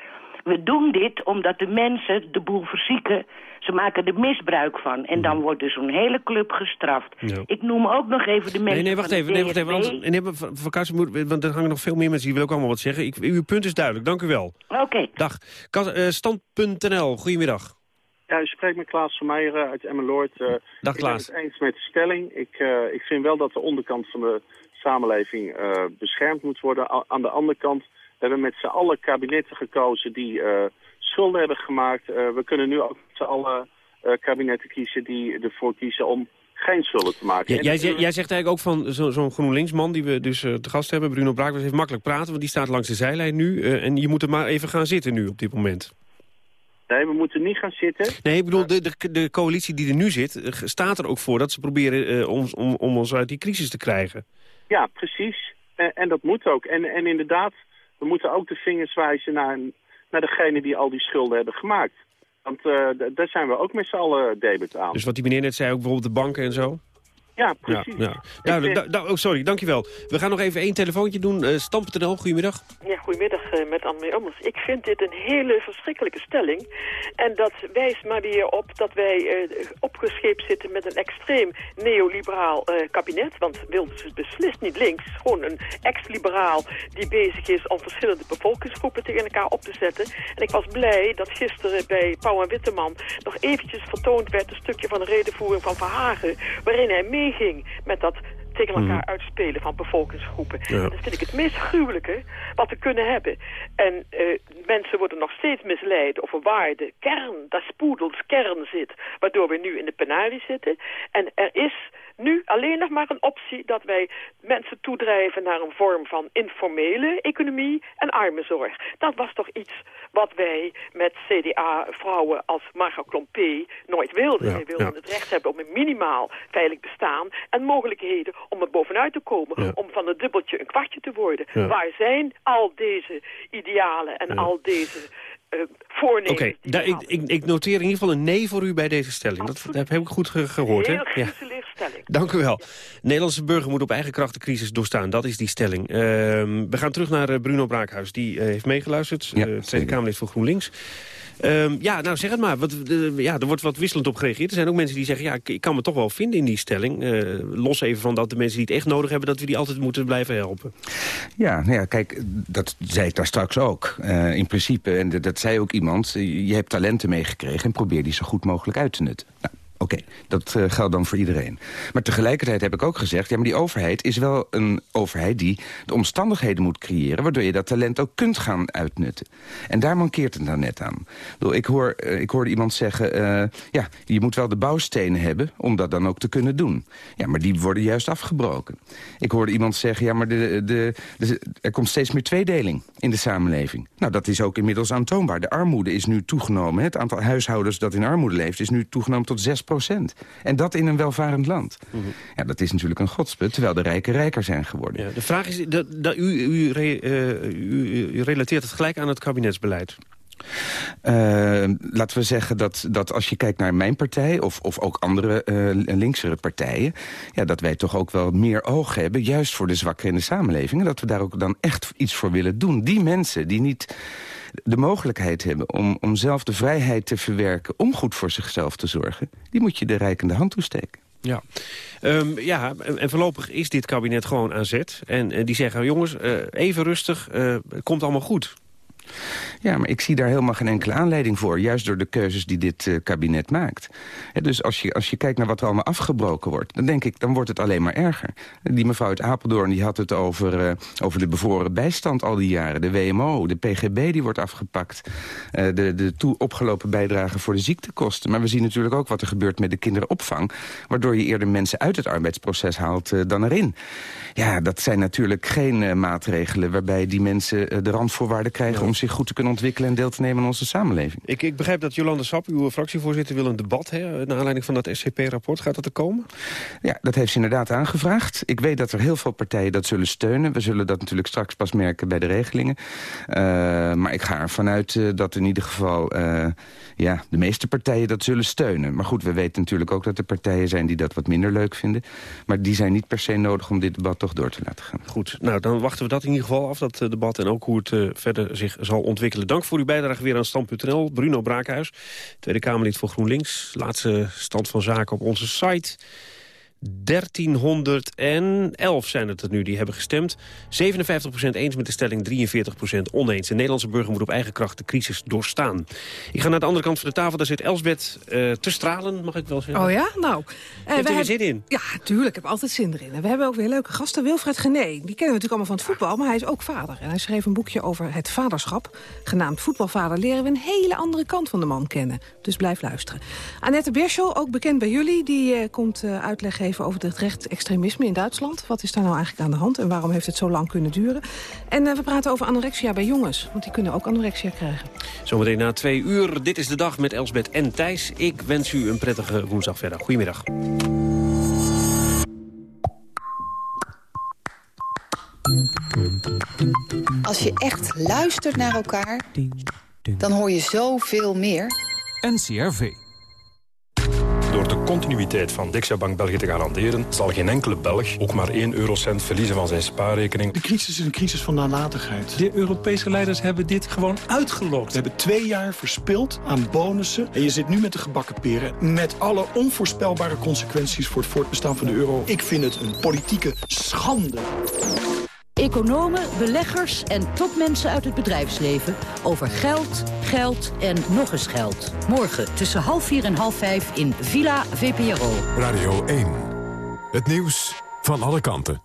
we doen dit omdat de mensen de boel verzieken. Ze maken er misbruik van. En dan wordt dus zo'n hele club gestraft. Ja. Ik noem ook nog even de mensen Nee, nee, wacht van even. Nee, wacht even. Nee, van, Kousen moet, want er hangen nog veel meer mensen die willen ook allemaal wat zeggen. Ik, uw punt is duidelijk. Dank u wel. Oké. Dag. Eh, Stand.nl, goedemiddag. Ja, u spreekt met Klaas van Meijeren uit Emmeloord. Uh, Dag ik ben Klaas. het eens met de stelling. Ik, uh, ik vind wel dat de onderkant van de samenleving uh, beschermd moet worden. Aan de andere kant hebben we met z'n allen kabinetten gekozen die schulden hebben gemaakt. we kunnen nu ook met z'n allen kabinetten kiezen die ervoor kiezen om geen schulden te maken. Ja, jij, jij, zegt eigenlijk ook van zo'n zo GroenLinksman die we dus uh, te gast hebben, Bruno Braakwas, heeft makkelijk praten, want die staat langs de zijlijn nu. Uh, en je moet er maar even gaan zitten nu op dit moment. Nee, we moeten niet gaan zitten. Nee, ik bedoel, de, de, de coalitie die er nu zit, staat er ook voor dat ze proberen uh, om, om, om ons uit die crisis te krijgen. Ja, precies. En, en dat moet ook. En, en inderdaad, we moeten ook de vingers wijzen naar, naar degene die al die schulden hebben gemaakt. Want uh, daar zijn we ook met z'n allen debet aan. Dus wat die meneer net zei, ook bijvoorbeeld de banken en zo? Ja, precies. Ja, ja. Duidelijk. Da da oh, sorry, dankjewel. We gaan nog even één telefoontje doen. Uh, Stam.nl, goedemiddag. Ja, goedemiddag uh, met Anne Ommers. Ik vind dit een hele verschrikkelijke stelling. En dat wijst maar weer op dat wij uh, opgescheept zitten met een extreem neoliberaal kabinet. Want Wilders is beslist niet links. Gewoon een ex-liberaal die bezig is om verschillende bevolkingsgroepen tegen elkaar op te zetten. En ik was blij dat gisteren bij Pauw en Witteman nog eventjes vertoond werd... een stukje van een redenvoering van Verhagen... waarin hij mee ging met dat tegen elkaar mm. uitspelen van bevolkingsgroepen. Ja. Dat vind ik het meest gruwelijke wat we kunnen hebben. En uh, mensen worden nog steeds misleid over waar de kern, dat spoedels kern zit, waardoor we nu in de penarie zitten. En er is nu alleen nog maar een optie dat wij mensen toedrijven naar een vorm van informele economie en armenzorg. Dat was toch iets wat wij met CDA-vrouwen als Margot Klompé nooit wilden. Ja, wij wilden ja. het recht hebben op een minimaal veilig bestaan en mogelijkheden om er bovenuit te komen. Ja. Om van een dubbeltje een kwartje te worden. Waar zijn al deze idealen en al deze uh, voornemens? Oké, ik, ik, ik noteer in ieder geval een nee voor u bij deze stelling. Dat, dat heb ik goed ge- gehoord, hè? Ja. stelling. Dank u wel. Nederlandse burger moet op eigen kracht de crisis doorstaan. Dat is die stelling. Ehm, we gaan terug naar eh, Bruno Braakhuis. Die eh, heeft meegeluisterd. Ja, eh, Tweede Kamerlid voor GroenLinks. Ehm, ja, nou zeg het maar. Wat, eh, ja, er wordt wat wisselend op gereageerd. Er zijn ook mensen die zeggen, ja, ik, ik kan me toch wel vinden in die stelling. Eh, los even van dat de mensen die het echt nodig hebben... dat we die altijd moeten blijven helpen. Ja, nou ja, kijk, dat zei ik daar straks ook. Eh, in principe, en dat- zei ook iemand... je hebt talenten meegekregen en probeer die zo goed mogelijk uit te nutten. Nou, Oké, dat eh, geldt dan voor iedereen. Maar tegelijkertijd heb ik ook gezegd... ja, maar die overheid is wel een overheid die de omstandigheden moet creëren... waardoor je dat talent ook kunt gaan uitnutten. En daar mankeert het nou net aan. Ik, hoor, eh, ik hoorde iemand zeggen... eh, ja, je moet wel de bouwstenen hebben om dat dan ook te kunnen doen. Ja, maar die worden juist afgebroken. Ik hoorde iemand zeggen... ja, maar de, de, er komt steeds meer tweedeling in de samenleving. Nou, dat is ook inmiddels aantoonbaar. De armoede is nu toegenomen. Het aantal huishoudens dat in armoede leeft... is nu toegenomen tot 6 En dat in een welvarend land. Ja, dat is natuurlijk een godsput, terwijl de rijken rijker zijn geworden. Ja, de vraag is, dat, dat, u, u, re- eh, u, u relateert het gelijk aan het kabinetsbeleid. Eh, laten we zeggen dat, dat als je kijkt naar mijn partij... of, of ook andere eh linksere partijen... Ja, dat wij toch ook wel meer oog hebben... juist voor de zwakkeren in de samenleving... en dat we daar ook dan echt iets voor willen doen. Die mensen die niet de mogelijkheid hebben om, om zelf de vrijheid te verwerken... om goed voor zichzelf te zorgen... die moet je de rijkende hand toesteken. Ja. Ehm, ja, en voorlopig is dit kabinet gewoon aan zet. En, en die zeggen, jongens, eh, even rustig, eh, het komt allemaal goed. Ja, maar ik zie daar helemaal geen enkele aanleiding voor. Juist door de keuzes die dit eh, kabinet maakt. Dus als je, als je kijkt naar wat er allemaal afgebroken wordt... dan denk ik, dan wordt het alleen maar erger. Die mevrouw uit Apeldoorn die had het over, eh, over de bevroren bijstand al die jaren. De WMO, de PGB die wordt afgepakt. eh, de de toe opgelopen bijdrage voor de ziektekosten. Maar we zien natuurlijk ook wat er gebeurt met de kinderopvang... waardoor je eerder mensen uit het arbeidsproces haalt dan erin. Ja, dat zijn natuurlijk geen eh, maatregelen... waarbij die mensen eh, de randvoorwaarden krijgen... om zich goed te kunnen ontwikkelen en deel te nemen aan onze samenleving. Ik, ik begrijp dat Jolande Sap, uw fractievoorzitter, wil een debat... Hè, naar aanleiding van dat SCP-rapport. Gaat dat er komen? Ja, dat heeft ze inderdaad aangevraagd. Ik weet dat er heel veel partijen dat zullen steunen. We zullen dat natuurlijk straks pas merken bij de regelingen. Eh, maar ik ga ervan uit eh, dat in ieder geval eh, ja, de meeste partijen dat zullen steunen. Maar goed, we weten natuurlijk ook dat er partijen zijn die dat wat minder leuk vinden. Maar die zijn niet per se nodig om dit debat toch door te laten gaan. Goed, nou dan wachten we dat in ieder geval af, dat eh, debat... en ook hoe het eh, verder zich zal ontwikkelen. Dank voor uw bijdrage weer aan Stand.nl. Bruno Braakhuis, Tweede Kamerlid voor GroenLinks. Laatste stand van zaken op onze site. 1311 zijn het er nu die hebben gestemd. 57% eens met de stelling, 43% oneens. De Nederlandse burger moet op eigen kracht de crisis doorstaan. Ik ga naar de andere kant van de tafel. Daar zit Elsbeth eh, te stralen, mag ik wel zeggen. Oh ja? Nou. Je hebt er weer hebben- zin in. Ja, tuurlijk. Ik heb altijd zin erin. En we hebben ook weer leuke gasten. Wilfred Gené. Die kennen we natuurlijk allemaal van het voetbal. Maar hij is ook vader. En hij schreef een boekje over het vaderschap. Genaamd Voetbalvader leren we een hele andere kant van de man kennen. Dus blijf luisteren. Annette Berschel, ook bekend bij jullie. Die eh, komt eh, geven over het rechtsextremisme in Duitsland. Wat is daar nou eigenlijk aan de hand? En waarom heeft het zo lang kunnen duren? En eh, we praten over anorexia bij jongens. Want die kunnen ook anorexia krijgen. Zometeen na twee uur. Dit is de dag met Elsbeth en Thijs. Ik wens u een prettige woensdag verder. Goedemiddag. Als je echt luistert naar elkaar, dan hoor je zoveel meer. NCRV. Door de continuïteit van Dexia Bank België te garanderen... zal geen enkele Belg ook maar 1 eurocent verliezen van zijn spaarrekening. De crisis is een crisis van nalatigheid. De Europese leiders hebben dit gewoon uitgelokt. We hebben twee jaar verspild aan bonussen. En je zit nu met de gebakken peren. Met alle onvoorspelbare consequenties voor het voortbestaan van de euro. Ik vind het een politieke schande. Economen, beleggers en topmensen uit het bedrijfsleven over geld, geld en nog eens geld. Morgen tussen half vier en half vijf in Villa VPRO. Radio 1. Het nieuws van alle kanten.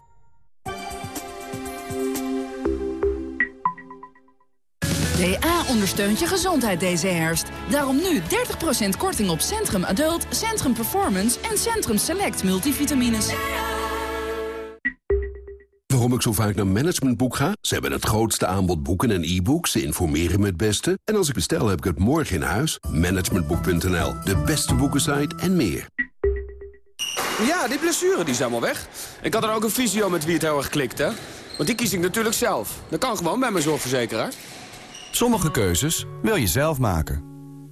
DA ondersteunt je gezondheid deze herfst. Daarom nu 30% korting op Centrum Adult, Centrum Performance en Centrum Select multivitamines. Waarom ik zo vaak naar Managementboek ga? Ze hebben het grootste aanbod boeken en e-books. Ze informeren me het beste. En als ik bestel, heb ik het morgen in huis. Managementboek.nl, de beste boekensite en meer. Ja, die blessure die is helemaal weg. Ik had er ook een visio met wie het heel erg klikt, hè? Want die kies ik natuurlijk zelf. Dat kan gewoon bij mijn zorgverzekeraar. Sommige keuzes wil je zelf maken.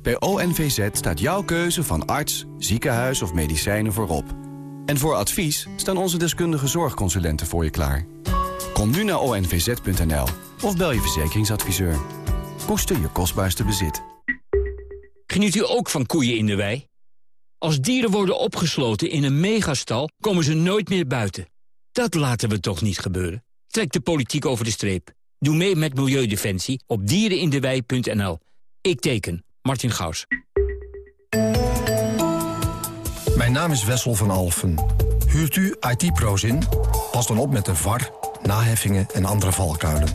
Bij ONVZ staat jouw keuze van arts, ziekenhuis of medicijnen voorop. En voor advies staan onze deskundige zorgconsulenten voor je klaar. Kom nu naar onvz.nl of bel je verzekeringsadviseur. Koester je kostbaarste bezit. Geniet u ook van koeien in de wei? Als dieren worden opgesloten in een megastal, komen ze nooit meer buiten. Dat laten we toch niet gebeuren? Trek de politiek over de streep. Doe mee met Milieudefensie op dierenindewei.nl. Ik teken, Martin Gaus. Mijn naam is Wessel van Alfen. Huurt u IT-pro's in? Pas dan op met de VAR, naheffingen en andere valkuilen.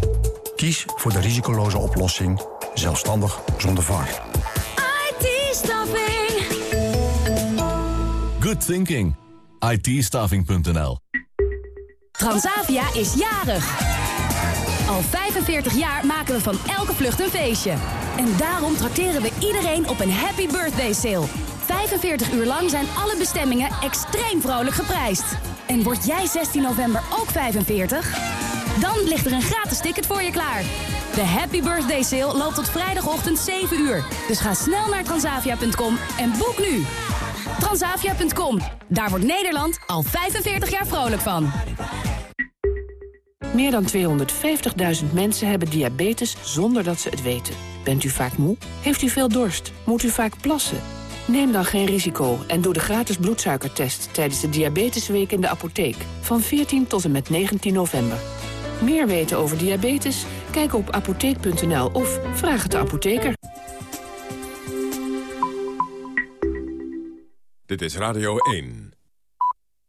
Kies voor de risicoloze oplossing, zelfstandig zonder VAR. IT-staffing. Good thinking. it Transavia is jarig. Al 45 jaar maken we van elke vlucht een feestje. En daarom trakteren we iedereen op een happy birthday sale. 45 uur lang zijn alle bestemmingen extreem vrolijk geprijsd. En word jij 16 november ook 45? Dan ligt er een gratis ticket voor je klaar. De Happy Birthday Sale loopt tot vrijdagochtend 7 uur. Dus ga snel naar transavia.com en boek nu. Transavia.com. Daar wordt Nederland al 45 jaar vrolijk van. Meer dan 250.000 mensen hebben diabetes zonder dat ze het weten. Bent u vaak moe? Heeft u veel dorst? Moet u vaak plassen? Neem dan geen risico en doe de gratis bloedsuikertest... tijdens de Diabetesweek in de apotheek. Van 14 tot en met 19 november. Meer weten over diabetes? Kijk op apotheek.nl of vraag het de apotheker. Dit is Radio 1.